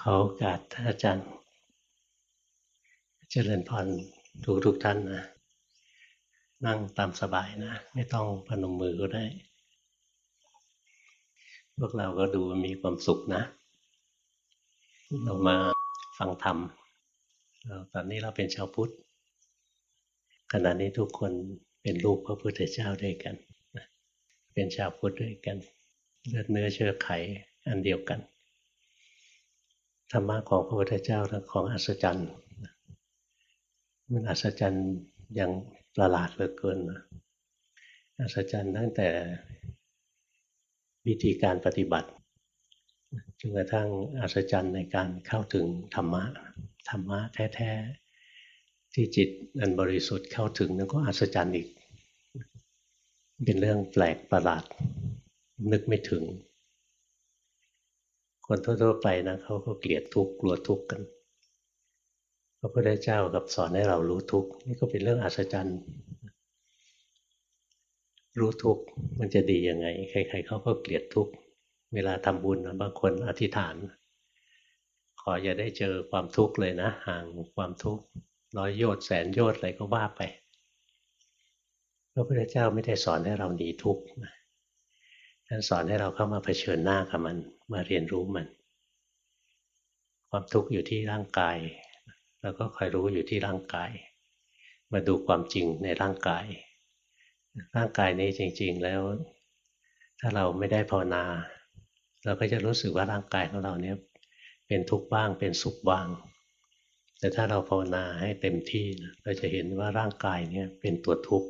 ขอโอกาสท่านอาจารย์เจริญพรทุกทุกท่านนะ นั่งตามสบายนะ ไม่ต้องพนมมือก็ได้ พวกเราก็ดูมีความสุขนะ เรามาฟังธรรมเราตอนนี้เราเป็นชาวพุทธ ขณะนี้ทุกคนเป็นลูกพระพุทธเจ้าด้วยกัน เป็นชาวพุทธด้วยกัน เลือดเนื้อเชื้อไขอันเดียวกัน ธรรมะของพระพุทธเจ้าและของอัศจรรย์มันอัศจรรย์อย่างประหลาดเหลือเกินอัศจรรย์ตั้งแต่วิธีการปฏิบัติจนกระทั่งอัศจรรย์ในการเข้าถึงธรรมะธรรมะแท้ๆที่จิตอันบริสุทธิ์เข้าถึงนั่นก็อัศจรรย์อีก เป็นเรื่องแปลกประหลาดนึกไม่ถึง คนทั่วๆไปนะเขาก็เกลียดทุกข์กลัวทุกข์กันพระพุทธเจ้ากับสอนให้เรารู้ทุกข์นี่ก็เป็นเรื่องอัศจรรย์ รู้ทุกข์มันจะดียังไง ใคร ๆเขาก็เกลียดทุกข์เวลาทำบุญนะบางคนอธิษฐาน ขออย่าได้เจอความทุกข์เลยนะ ห่างความทุกข์ร้อยโยชน์แสนโยชน์อะไรก็ว่าไปพระพุทธเจ้าไม่ได้สอนให้เราหนีทุกข์ท่านสอนให้เราเข้ามาเผชิญหน้ากับมัน มาเรียนรู้มัน ความทุกข์อยู่ที่ร่างกาย แล้วก็คอยรู้อยู่ที่ร่างกาย มาดูความจริงในร่างกาย ร่างกายนี้จริง ๆ แล้ว ถ้าเราไม่ได้ภาวนา เราก็จะรู้สึกว่าร่างกายของเราเนี่ยเป็นทุกข์บ้างเป็นสุขบ้าง แต่ถ้าเราภาวนาให้เต็มที่เราจะเห็นว่าร่างกายเนี่ยเป็นตัวทุกข์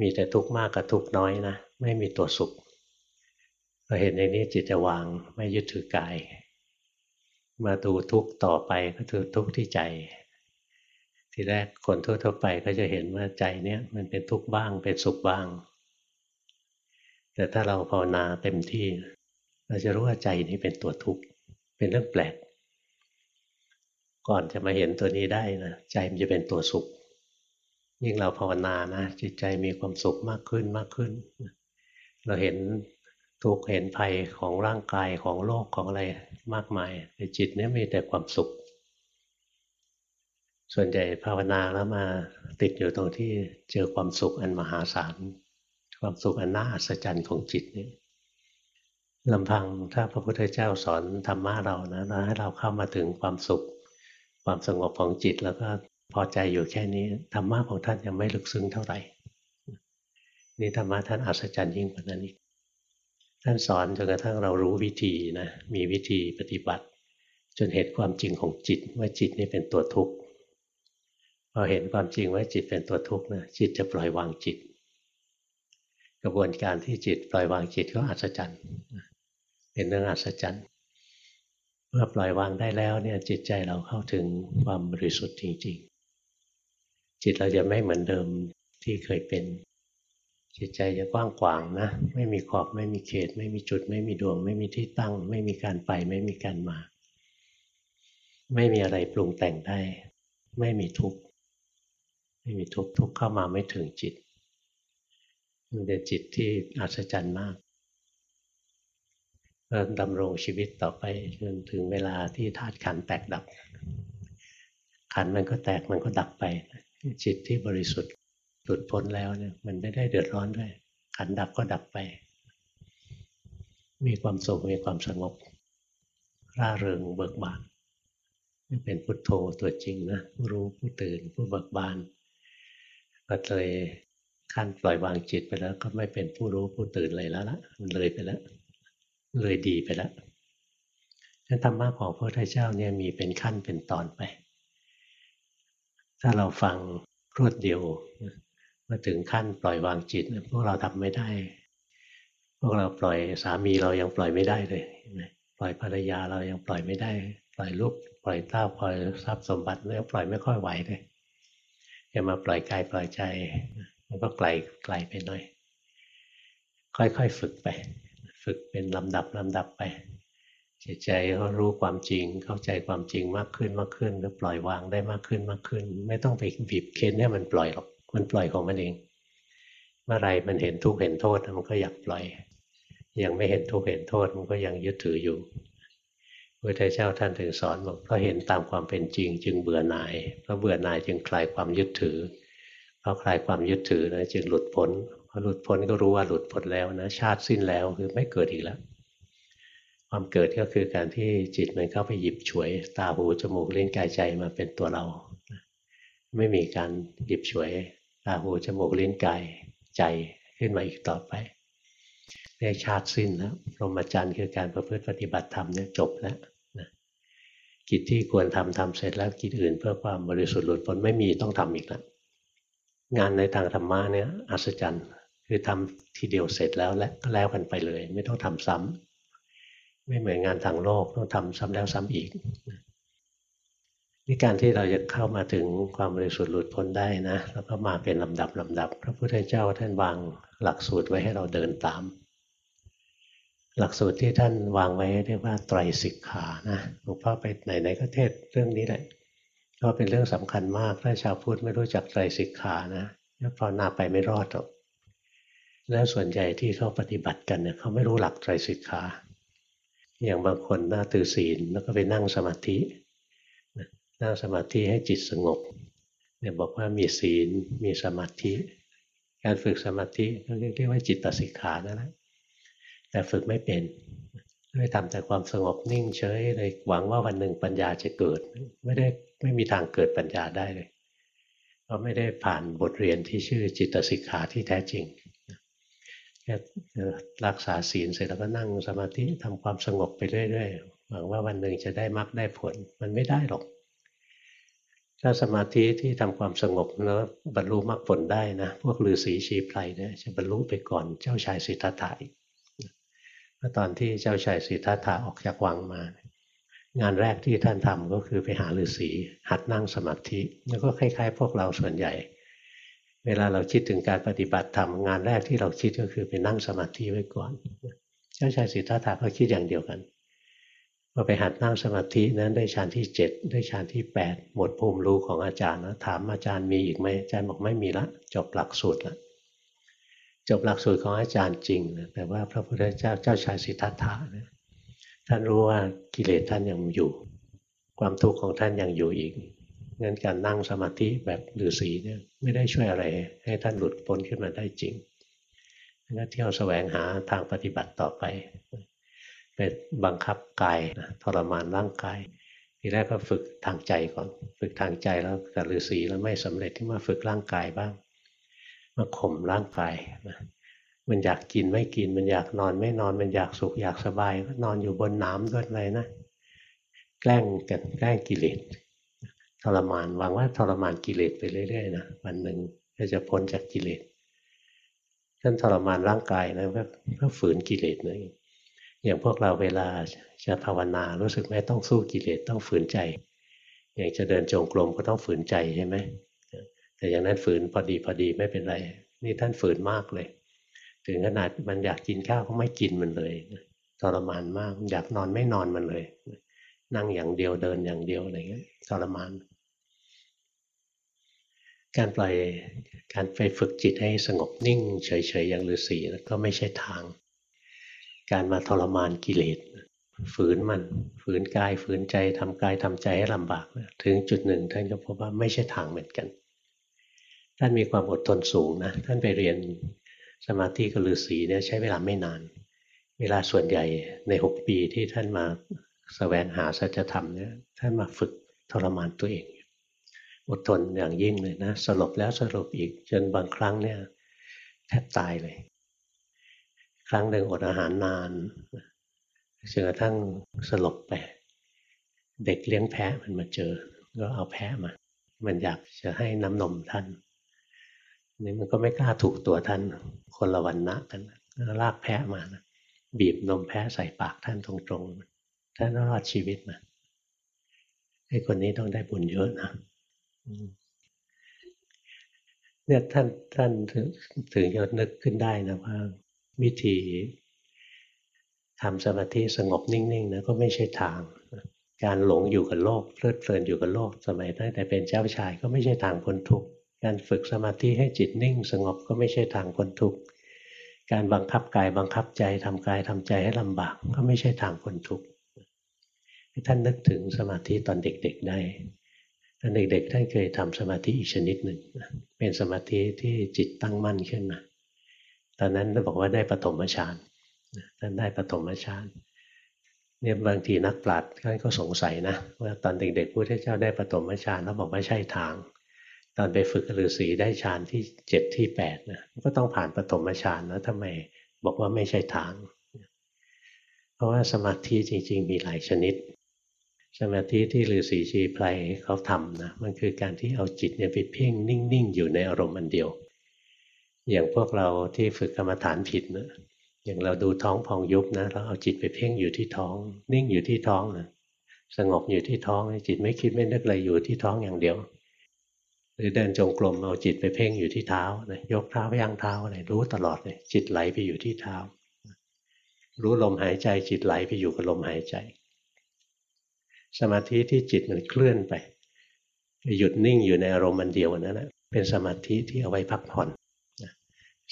มีแต่ทุกข์มากกับทุกข์น้อยนะ ไม่มีตัวสุข พอเห็นในนี้จิตจะวางไม่ยึดถือกาย มาดูทุกข์ต่อไปก็คือทุกข์ที่ใจ ทีแรกคนทั่วๆไปก็จะเห็นว่าใจเนี้ยมันเป็นทุกข์บ้างเป็นสุขบ้าง แต่ถ้าเราภาวนาเต็มที่ เราจะรู้ว่าใจนี้เป็นตัวทุกข์เป็นเรื่องแปลก ก่อนจะมาเห็นตัวนี้ได้นะใจมันจะเป็นตัวสุขยิ่งเราภาวนานะจิตใจมีความสุขมากขึ้นมากขึ้น เราเห็น ทุกเห็นภัยของร่างกายของโลกของอะไรมากมายในจิตนี้มีแต่ความสุข ส่วนใหญ่ภาวนาแล้วมาติดอยู่ตรงที่เจอความสุขอันมหาศาลความสุขอันน่าอัศจรรย์ของจิตนี่ลำพังถ้าพระพุทธเจ้าสอนธรรมะเรานะแล้วให้เราเข้ามาถึงความสุข ความสงบของจิตแล้วก็พอใจอยู่แค่นี้ธรรมะของท่านยังไม่ลึกซึ้งเท่าไหร่นี่ธรรมะท่านอัศจรรย์ยิ่งกว่านั้นอีก ท่านสอนจนกระทั่งเรารู้วิธีนะมีวิธีปฏิบัติ จนเห็นความจริงของจิตว่าจิตนี่เป็นตัวทุกข์พอเห็นความจริงว่าจิตเป็นตัวทุกข์นะจิตจะปล่อยวางจิต กระบวนการที่จิตปล่อยวางจิตก็อัศจรรย์เป็นเรื่องอัศจรรย์เมื่อปล่อยวางได้แล้วเนี่ยจิตใจเราเข้าถึงความบริสุทธิ์จริง ๆ จิตเราจะไม่เหมือนเดิมที่เคยเป็น จิตใจจะกว้างขวางนะ ไม่มีขอบไม่มีเขต ไม่มีจุด ไม่มีดวง ไม่มีที่ตั้ง ไม่มีการไปไม่มีการมา ไม่มีอะไรปรุงแต่งได้ ไม่มีทุกข์ไม่มีทุกข์ทุกข์เข้ามาไม่ถึงจิตมันเป็นจิตที่อัศจรรย์มากเราดำรงชีวิตต่อไปจนถึงเวลาที่ธาตุขันแตกดับ ขันมันก็แตกมันก็ดับไป จิตที่บริสุทธิ์ ลุดพ้นแล้วเนี่ยมันไม่ได้เดือดร้อนด้วยขันดับก็ดับไป มีความสุขมีความสงบร่าเริงเบิกบานนี่เป็นพุทโธตัวจริงนะผู้รู้ผู้ตื่นผู้เบิกบานก็เลยขั้นปล่อยวางจิตไปแล้ว ก็ไม่เป็นผู้รู้ผู้ตื่นเลยแล้วละมันเลยไปแล้ว เลยดีไปแล้วนั้นธรรมะของพระพุทธเจ้าเนี่ยมีเป็นขั้นเป็นตอนไป ถ้าเราฟังรวดเดียว มาถึงขั้นปล่อยวางจิตพวกเราทำไม่ได้ พวกเราปล่อยสามีเรายังปล่อยไม่ได้เลยปล่อยภรรยาเรายังปล่อยไม่ได้ ปล่อยลูกปล่อยเต้าปล่อยทรัพย์สมบัติเนี่ยปล่อยไม่ค่อยไหวเลยจะมาปล่อยกายปล่อยใจ มันก็ไกลไกลไปหน่อย ค่อยๆฝึกไป ฝึกเป็นลำดับลำดับไปจิตใจเขารู้ความจริงเข้าใจความจริงมากขึ้นมากขึ้นแล้วปล่อยวางได้มากขึ้นมากขึ้น ไม่ต้องไปบีบเค้นให้มันปล่อยหรอก มันปล่อยของมันเอง เมื่อไรมันเห็นทุกข์เห็นโทษมันก็อยากปล่อย ยังไม่เห็นทุกข์เห็นโทษมันก็ยังยึดถืออยู่พระพุทธเจ้าท่านถึงสอนบอกเพราะเห็นตามความเป็นจริง จึงเบื่อหน่ายเพราะเบื่อหน่ายจึงคลายความยึดถือเพราะคลายความยึดถือนะจึงหลุดพ้นพอหลุดพ้นก็รู้ว่าหลุดพ้นแล้วนะชาติสิ้นแล้วคือไม่เกิดอีกแล้ว ความเกิดก็คือการที่จิตมันเข้าไปหยิบฉวย ตาหูจมูกเล่นกายใจมาเป็นตัวเรา ไม่มีการหยิบฉวย ตาหูจมูกเล่นกายใจขึ้นมาอีกต่อไปเรียกชาติสิ้นแล้วพรหมจรรย์คือการประพฤติปฏิบัติธรรมเนี่ยจบแล้วนะกิจที่ควรทำทำเสร็จแล้วกิจอื่นเพื่อความบริสุทธิ์หลุดพ้นไม่มีต้องทำอีกแล้วงานในทางธรรมะเนี่ยอัศจรรย์คือทำทีเดียวเสร็จแล้วและก็แล้วกันไปเลย ไม่ต้องทำซ้ำไม่เหมือนงานทางโลกต้องทำซ้ำแล้วซ้ำอีกนี่ การที่เราจะเข้ามาถึงความบริสุทธิ์หลุดพ้นได้นะแล้วก็มาเป็นลำดับลำดับ พระพุทธเจ้าท่านวางหลักสูตรไว้ให้เราเดินตาม หลักสูตรที่ท่านวางไว้เรียกว่าไตรสิกขานะหลวงพ่อไปไหนๆก็เทศเรื่องนี้แหละก็เป็นเรื่องสำคัญมากถ้าชาวพุทธไม่รู้จักไตรสิกขานะภาวนาไปไม่รอดหรอกแล้วส่วนใหญ่ที่เขาปฏิบัติกันเนี่ยเขาไม่รู้หลักไตรสิกขา อย่างบางคนน่าตือศีลแล้วก็ไปนั่งสมาธิ นั่งสมาธิให้จิตสงบเนี่ยบอกว่ามีศีลมีสมาธิ การฝึกสมาธิก็เรียกว่าจิตตสิกขานั่นแหละแต่ฝึกไม่เป็นไม่ทำแต่ความสงบนิ่งเฉยเลยหวังว่าวันหนึ่งปัญญาจะเกิด ไม่ได้ไม่มีทางเกิดปัญญาได้เลยเพราะไม่ได้ผ่านบทเรียนที่ชื่อจิตสิกขาที่แท้จริงแค่รักษาศีลเสร็จแล้วก็นั่งสมาธิทำความสงบไปเรื่อยๆหวังว่าวันหนึ่งจะได้มรรคได้ผลมันไม่ได้หรอก ถ้าสมาธิที่ทำความสงบแล้วบรรลุมรรคผลได้นะ พวกฤาษีชีไพรเนี่ยจะบรรลุไปก่อนเจ้าชายสิทธัตถะอีกเมื่อตอนที่เจ้าชายสิทธัตถะออกจากวังมา งานแรกที่ท่านทำก็คือไปหาฤาษีหัดนั่งสมาธิแล้วก็คล้าย ๆ พวกเราส่วนใหญ่ เวลาเราคิดถึงการปฏิบัติธรรมงานแรกที่เราคิดก็คือไปนั่งสมาธิไว้ก่อน เจ้าชายสิทธัตถะก็คิดอย่างเดียวกัน อไปหัดนั่งสมาธินั้นได้ฌานที่เจ็ดได้ฌานที่แปดหมดภูมิรู้ของอาจารย์นะถามอาจารย์มีอีกไหมอาจารย์บอกไม่มีละ จบหลักสูตรล้วจบหลักสูตรของอาจารย์จริงนะแต่ว่าพระพุทธเจ้าเจ้าชายสิทธัตถะนะท่านรู้ว่ากิเลสท่านยังอยู่ ความทุกข์ของท่านยังอยู่อีกงั้นการนั่งสมาธิแบบฤาษีเนี่ยไม่ได้ช่วยอะไร ให้ท่านหลุดพ้นขึ้นมาได้จริงงั้นเที่ยวแสวงหาทางปฏิบัติต่อไป ไปบังคับกายนะทรมานร่างกายทีแรกก็ฝึกทางใจก่อน ฝึกทางใจแล้วกับฤาษีแล้วไม่สำเร็จที่มาฝึกร่างกายบ้าง มาข่มร่างกายนะมันอยากกินไม่กินมันอยากนอนไม่นอนมันอยากสุขอยากสบายก็นอนอยู่บนน้ำด้วยอะไรนะ แกล้งกันแกล้งกิเลสทรมานหวังว่าทรมานกิเลสไปเรื่อยๆนะวันหนึ่งก็จะพ้นจากกิเลสท่านทรมานร่างกายนะเพื่อฝืนกิเลสนะอ อย่างพวกเราเวลาจะภาวนารู้สึกไหมต้องสู้กิเลสต้องฝืนใจ อย่างจะเดินจงกรมก็ต้องฝืนใจใช่ไหมแต่อย่างนั้นฝืนพอดีพอดีไม่เป็นไร นี่ท่านฝืนมากเลย ถึงขนาดมันอยากกินข้าวก็ไม่กินมันเลยทรมานมากอยากนอนไม่นอนมันเลย นั่งอย่างเดียวเดินอย่างเดียวอะไรเงี้ยทรมาน การปล่อยการไปฝึกจิตให้สงบนิ่ง เฉยๆอย่างฤาษีก็ไม่ใช่ทาง การมาทรมานกิเลสฝืนมัน ฝืนกายฝืนใจทำกายทำใจให้ลำบากถึงจุดหนึ่งท่านก็พบว่าไม่ใช่ทางเหมือนกัน ท่านมีความอดทนสูงนะท่านไปเรียนสมาธิกับฤาษีเนี่ยใช้เวลาไม่นาน เวลาส่วนใหญ่ในหกปีที่ท่านมาสแสวงหาสัจธรรมเนี่ยท่านมาฝึกทรมานตัวเอง อดทนอย่างยิ่งเลยนะสลบแล้วสลบอีกจนบางครั้งเนี่ยแทบตายเลย ครั้งหนึ่งอดอาหารนานจนกระทั่งสลบไป เด็กเลี้ยงแพะมันมาเจอ ก็เอาแพะมา มันอยากจะให้น้ำนมท่านนี่มันก็ไม่กล้าถูกตัวท่านคนละวันนะกันลากแพะมานะบีบนมแพะใส่ปากท่านตรงๆท่านรอดชีวิตมาไอ้คนนี้ต้องได้บุญเยอะนะเนี่ยท่านท่านถึงจะนึกขึ้นได้นะว่า วิธีทำสมาธิสงบนิ่งๆนะก็ไม่ใช่ทาง การหลงอยู่กับโลก เพลิดเพลินอยู่กับโลก สมัยตั้งแต่เป็นเจ้าชายก็ไม่ใช่ทางพ้นทุกข์การฝึกสมาธิให้จิตนิ่ง สงบก็ไม่ใช่ทางพ้นทุกข์การบังคับกายบังคับใจทำกายทำใจให้ลำบากก็ไม่ใช่ทางพ้นทุกข์ท่านนึกถึงสมาธิตอนเด็กๆได้ตอนเด็กๆท่านเคยทำสมาธิอีกชนิดหนึ่งเป็นสมาธิที่จิตตั้งมั่นขึ้นมา ตอนนั้นเราบอกว่าได้ปฐมฌานท่านได้ปฐมฌานเนี่ยบางทีนักปราชญ์ท่านก็สงสัยนะว่าตอนเด็กๆพระพุทธเจ้าได้ปฐมฌานแล้วบอกว่าใช่ทาง ตอนไปฝึกฤาษีได้ฌานที่เจ็ดที่แปดนะก็ต้องผ่านปฐมฌานแล้วทำไมบอกว่าไม่ใช่ทาง เพราะว่าสมาธิจริง ๆ มีหลายชนิด สมาธิที่ฤาษีชีไพรเขาทำนะมันคือการที่เอาจิตเนี่ยไปเพ่งนิ่งๆ อยู่ในอารมณ์อันเดียว อย่างพวกเราที่ฝึกกรรมฐานผิดนะอย่างเราดูท้องพองยุบนะเราเอาจิตไปเพ่งอยู่ที่ท้อง นิ่งอยู่ที่ท้องนะสงบอยู่ที่ท้องจิตไม่คิดไม่นึกอะไรอยู่ที่ท้องอย่างเดียว หรือเดินจงกรมเอาจิตไปเพ่งอยู่ที่เท้านะยกเท้าย่างเท้าอะไรรู้ตลอดเลยจิตไหลไปอยู่ที่เท้า รู้ลมหายใจจิตไหลไปอยู่กับลมหายใจ สมาธิที่จิตมันเคลื่อนไปหยุดนิ่งอยู่ในอารมณ์มันเดียวนั้นนะเป็นสมาธิที่เอาไว้พักผ่อน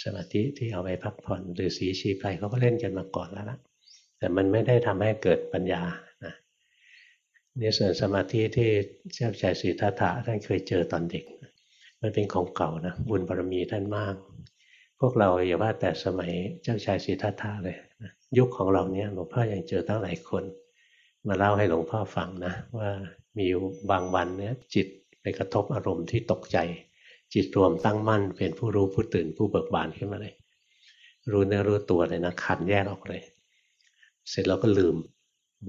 สมาธิที่เอาไว้พักผ่อนหรือสีชีไพรเขาก็เล่นกันมาก่อนแล้วละแต่มันไม่ได้ทำให้เกิดปัญญานะนี่ส่วนสมาธิที่เจ้าชายสิทธัตถะท่านเคยเจอตอนเด็ก มันเป็นของเก่านะบุญบารมีท่านมาก พวกเราอย่าว่าแต่สมัยเจ้าชายสิทธัตถะเลยนะยุคของเราเนี้ยหลวงพ่อยังเจอตั้งหลายคน มาเล่าให้หลวงพ่อฟังนะว่ามีบางวันเนี้ยจิตไปกระทบอารมณ์ที่ตกใจ จิตรวมตั้งมั่นเป็นผู้รู้ผู้ตื่นผู้เบิกบานขึ้นมาเลย รู้เนื้อรู้ตัวเลยนะขันแยกออกเลย เสร็จแล้วก็ลืม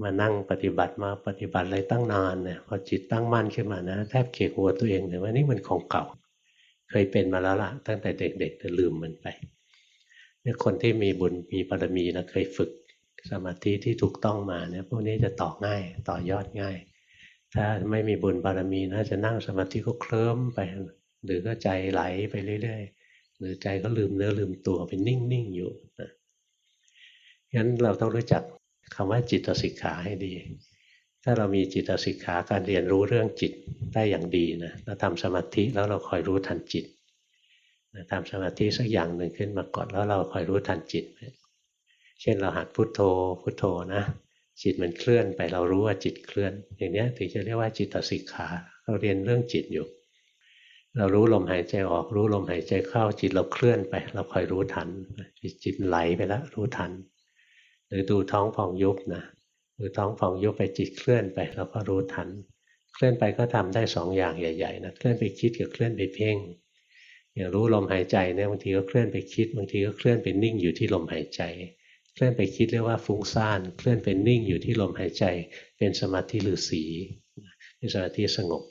มานั่งปฏิบัติมาปฏิบัติอะไรตั้งนานเนี่ยพอจิตตั้งมั่นขึ้นมานะ แทบเขกหัวตัวเองเลยว่านี่มันของเก่า เคยเป็นมาแล้วล่ะตั้งแต่เด็กๆแต่ลืมมันไปเนี่ยคนที่มีบุญมีบารมีนะเคยฝึกสมาธิที่ถูกต้องมาเนี่ยพวกนี้จะต่อง่ายต่อยอดง่าย ถ้าไม่มีบุญบารมีนะจะนั่งสมาธิก็เคลิ้มไป หรือก็ใจไหลไปเรื่อยๆ หรือใจก็ลืมเนื้อลืมตัวเป็นนิ่งๆอยู่นะงั้นเราต้องรู้จักคำว่าจิตสิกขาให้ดี ถ้าเรามีจิตสิกขาการเรียนรู้เรื่องจิตได้อย่างดีนะเราทำสมาธิแล้วเราคอยรู้ทันจิตทำสมาธิสักอย่างหนึ่งขึ้นมาก่อนแล้วเราคอยรู้ทันจิต เช่นเราหัดพุดโทโธพุโทโธนะจิตมันเคลื่อนไปเรารู้ว่าจิตเคลื่อน อย่างนี้ถึงจะเรียกว่าจิตสิกขา เราเรียนเรื่องจิตอยู่ เรารู้ลมหายใจออก รู้ลมหายใจเข้าจิตเราเคลื่อนไป เราคอยรู้ทันจิตไหลไปแล้วรู้ทัน หรือดูท้องฟองยุบนะหรือท้องฟองยุบไปจิตเคลื่อนไปเราก็รู้ทัน เคลื่อนไปก็ทำได้สองอย่างใหญ่ๆนะเคลื่อนไปคิดกับเคลื่อนไปเพ่งอย่างรู้ลมหายใจเนี่ยบางทีก็เคลื่อนไปคิดบางทีก็เคลื่อนไปนิ่งอยู่ที่ลมหายใจเคลื่อนไปคิดเรียกว่าฟุ้งซ่านเคลื่อนไปนิ่งอยู่ที่ลมหายใจ เป็นสมาธิฤาษีเป็นสมาธิสงบ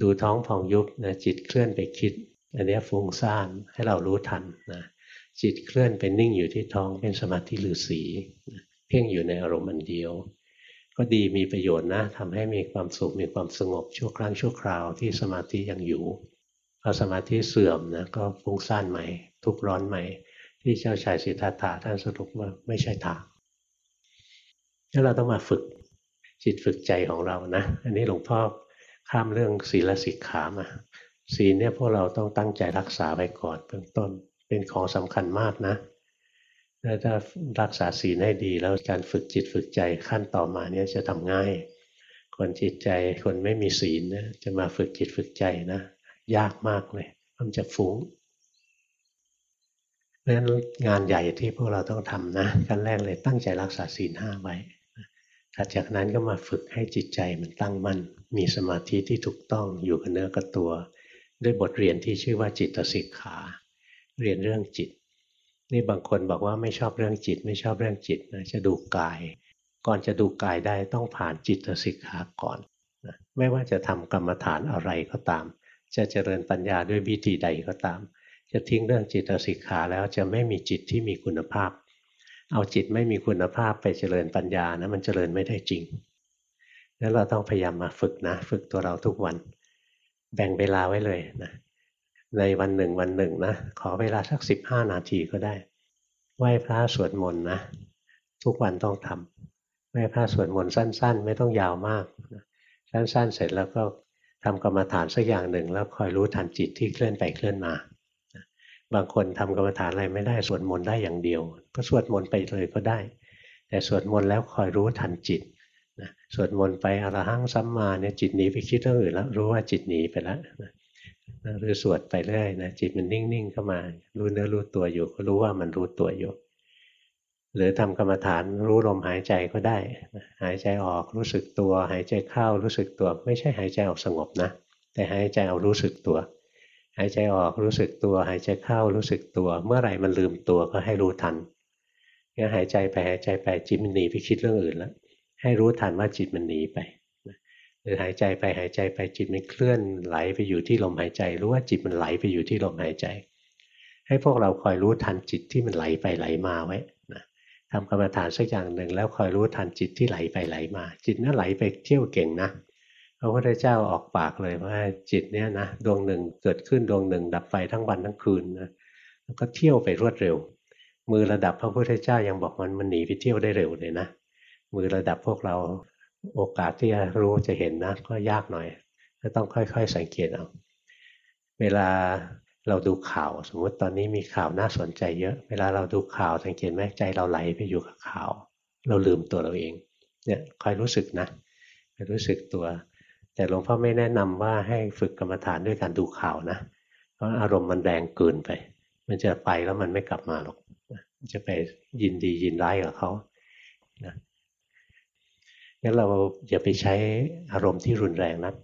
ดูท้องพองยุบนะจิตเคลื่อนไปคิด อันนี้ฟุ้งซ่านให้เรารู้ทันนะจิตเคลื่อนเป็นนิ่งอยู่ที่ท้องเป็นสมาธิฤาษีเพ่งอยู่ในอารมณ์อันเดียว ก็ดีมีประโยชน์นะทำให้มีความสุขมีความสงบชั่วครั้งชั่วคราวที่สมาธิยังอยู่พอสมาธิเสื่อมนะก็ฟุ้งซ่านใหม่ ทุกร้อนใหม่ ที่เจ้าชายสิทธัตถะท่านสรุปว่าไม่ใช่ทางแล้วเราต้องมาฝึกจิตฝึกใจของเรานะ อันนี้หลวงพ่อ ข้ามเรื่องศีลสิกขามาศีลเนี่ยพวกเราต้องตั้งใจรักษาไว้ก่อนเบื้องต้นเป็นของสำคัญมากนะถ้ารักษาศีลให้ดี แล้วการฝึกจิตฝึกใจขั้นต่อมาเนี่ยจะทำง่าย คนจิตใจคนไม่มีศีลนะจะมาฝึกจิตฝึกใจนะยากมากเลย มันจะฟุ้งเพราะฉะนั้นงานใหญ่ที่พวกเราต้องทำนะขั้นแรกเลยตั้งใจรักษาศีลห้าไว้ถัดจากนั้นก็มาฝึกให้จิตใจมันตั้งมั่น มีสมาธิที่ถูกต้องอยู่กับเนื้อกับตัว ด้วยบทเรียนที่ชื่อว่าจิตสิกขา เรียนเรื่องจิต นี่บางคนบอกว่าไม่ชอบเรื่องจิต ไม่ชอบเรื่องจิตนะจะดูกาย ก่อนจะดูกายได้ต้องผ่านจิตสิกขาก่อนนะไม่ว่าจะทำกรรมฐานอะไรก็ตาม จะเจริญปัญญาด้วยวิธีใดก็ตาม จะทิ้งเรื่องจิตสิกขาแล้วจะไม่มีจิตที่มีคุณภาพ เอาจิตไม่มีคุณภาพไปเจริญปัญญานะมันเจริญไม่ได้จริง แล้วเราต้องพยายามมาฝึกนะ ฝึกตัวเราทุกวัน แบ่งเวลาไว้เลยนะในวันหนึ่งวันหนึ่งนะขอเวลาสักสิบห้านาทีก็ได้ ไหว้พระสวดมนต์นะ ทุกวันต้องทำไหว้พระสวดมนต์สั้น ๆ ไม่ต้องยาวมากสั้นๆ เสร็จแล้วก็ทำกรรมฐานสักอย่างหนึ่ง แล้วคอยรู้ทันจิตที่เคลื่อนไปเคลื่อนมา บางคนทำกรรมฐานอะไรไม่ได้สวดมนต์ได้อย่างเดียว ก็สวดมนต์ไปเลยก็ได้ แต่สวดมนต์แล้วคอยรู้ทันจิต นะสวดมนต์ไปอรหังสัมมาเนี่ยจิตหนีไปคิดเรื่องอื่นแล้ว รู้ว่าจิตหนีไปแล้วนะหรือสวดไปเรื่อยนะจิตมันนิ่งๆเข้ามา รู้เนื้อรู้ตัวอยู่ก็รู้ว่ามันรู้ตัวอยู่ หรือทำกรรมฐานรู้ลมหายใจก็ได้ หายใจออกรู้สึกตัว หายใจเข้ารู้สึกตัว ไม่ใช่หายใจออกสงบนะ แต่หายใจเอารู้สึกตัว หายใจออกรู้สึกตัว หายใจเข้ารู้สึกตัว เมื่อไหร่มันลืมตัวก็ให้รู้ทันงั้นหายใจไปหายใจไปจิตมันหนีไปคิดเรื่องอื่นแล้ว ให้รู้ทันว่าจิตมันหนีไปหรือหายใจไปหายใจไปจิตมันเคลื่อนไหลไปอยู่ที่ลมหายใจ รู้ว่าจิตมันไหลไปอยู่ที่ลมหายใจ ให้พวกเราคอยรู้ทันจิตที่มันไหลไปไหลมาไว้นะทำกรรมฐานสักอย่างหนึ่งแล้วคอยรู้ทันจิตที่ไหลไปไหลมา จิตนั้นไหลไปเที่ยวเก่งนะพระพุทธเจ้าออกปากเลยว่าจิตเนี้ยนะดวงหนึ่งเกิดขึ้นดวงหนึ่ง ดับไปทั้งวันทั้งคืนนะแล้วก็เที่ยวไปรวดเร็ว มือระดับพระพุทธเจ้ายังบอกมันมันหนีไปเที่ยวได้เร็วเลยนะ มือระดับพวกเราโอกาสที่จะรู้จะเห็นนะก็ยากหน่อย ก็ต้องค่อยๆสังเกตเอาเวลาเราดูข่าวสมมติตอนนี้มีข่าวน่าสนใจเยอะ เวลาเราดูข่าวสังเกตไหมใจเราไหลไปอยู่กับข่าว เราลืมตัวเราเองเนี่ยคอยรู้สึกนะรู้สึกตัว แต่หลวงพ่อไม่แนะนำว่าให้ฝึกกรรมฐานด้วยการดูข่าวนะเพราะอารมณ์มันแรงเกินไป มันจะไปแล้วมันไม่กลับมาหรอกจะไปยินดียินร้ายกับเขานะ งั้นเราอย่าไปใช้อารมณ์ที่รุนแรงนะ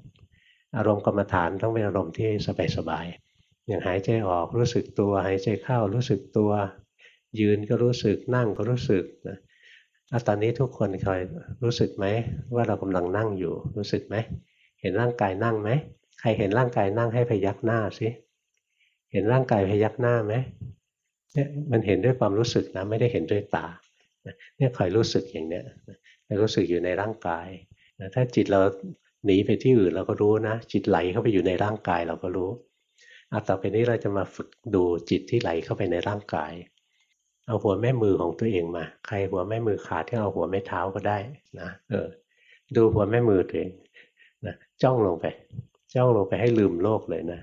อารมณ์กรรมฐานต้องเป็นอารมณ์ที่สบายๆอย่างหายใจออกรู้สึกตัว หายใจเข้ารู้สึกตัว ยืนก็รู้สึกนั่งก็รู้สึกนะตอนนี้ทุกคนคอยรู้สึกไหมว่าเรากำลังนั่งอยู่ รู้สึกไหมเห็นร่างกายนั่งไหมใครเห็นร่างกายนั่งให้พยักหน้าสิเห็นร่างกายพยักหน้าไหมเนี่ยมันเห็นด้วยความรู้สึกนะไม่ได้เห็นด้วยตาเนี่ยคอยรู้สึกอย่างเนี้ย รู้สึกอยู่ในร่างกายถ้าจิตเราหนีไปที่อื่นเราก็รู้นะจิตไหลเข้าไปอยู่ในร่างกายเราก็รู้เอาต่อไปนี้เราจะมาฝึกดูจิตที่ไหลเข้าไปในร่างกาย เอาหัวแม่มือของตัวเองมา ใครหัวแม่มือขาดที่เอาหัวแม่เท้าก็ได้นะเออดูหัวแม่มือตัวเองนะจ้องลงไป จ้องลงไปให้ลืมโลกเลยนะ